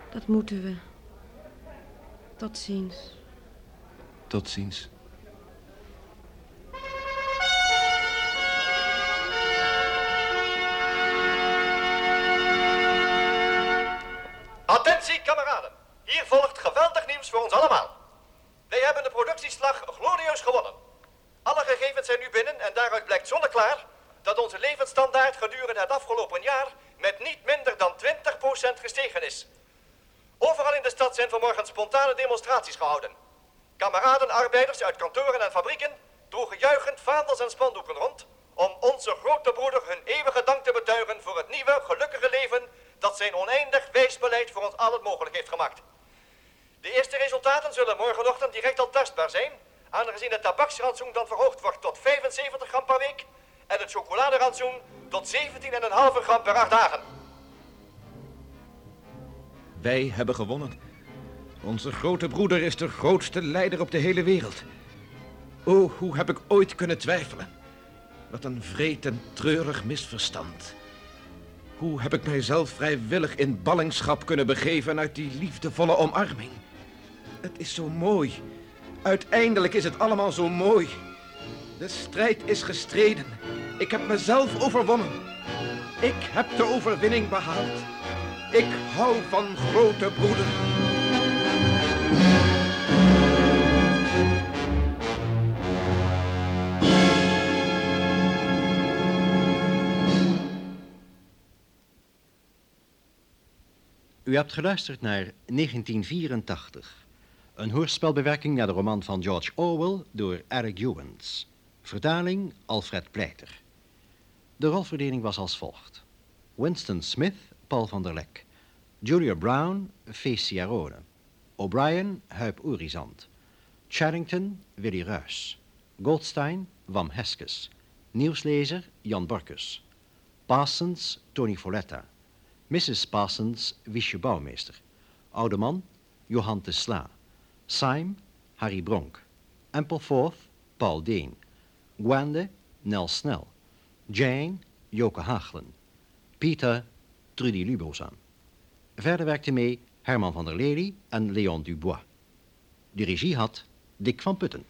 dat moeten we. Tot ziens. Tot ziens. Zonneklaar dat onze levensstandaard gedurende het afgelopen jaar met niet minder dan 20% gestegen is. Overal in de stad zijn vanmorgen spontane demonstraties gehouden. Kameraden arbeiders uit kantoren en fabrieken droegen juichend vaandels en spandoeken rond om onze grote broeder hun eeuwige dank te betuigen voor het nieuwe, gelukkige leven dat zijn oneindig wijs beleid voor ons allen mogelijk heeft gemaakt. De eerste resultaten zullen morgenochtend direct al tastbaar zijn, aangezien het tabaksrantsoen dan verhoogd wordt tot 75 gram per week en het chocoladerantsoen tot 17,5 gram per acht dagen. Wij hebben gewonnen. Onze grote broeder is de grootste leider op de hele wereld. O, hoe heb ik ooit kunnen twijfelen? Wat een vreed en treurig misverstand. Hoe heb ik mijzelf vrijwillig in ballingschap kunnen begeven uit die liefdevolle omarming? Het is zo mooi. Uiteindelijk is het allemaal zo mooi. De strijd is gestreden. Ik heb mezelf overwonnen. Ik heb de overwinning behaald. Ik hou van grote broeder. U hebt geluisterd naar 1984. Een hoorspelbewerking naar de roman van George Orwell door Eric Ewens. Vertaling Alfred Pleiter. De rolverdeling was als volgt. Winston Smith, Paul van der Lek. Julia Brown, Fecia Rode. O'Brien, Huip Oerizant. Charrington, Willy Ruys. Goldstein, Wam Heskes. Nieuwslezer, Jan Borkus. Parsons, Tony Folletta. Mrs. Parsons, Wiesje Bouwmeester. Oude man, Johan de Sla. Syme, Harry Bronk. Ampleforth, Paul Deen. Gwende, Nel Snel. Jane, Joke Haaglen. Peter, Trudy Lubozan. Verder werkte mee Herman van der Lely en Leon Dubois. De regie had Dick van Putten.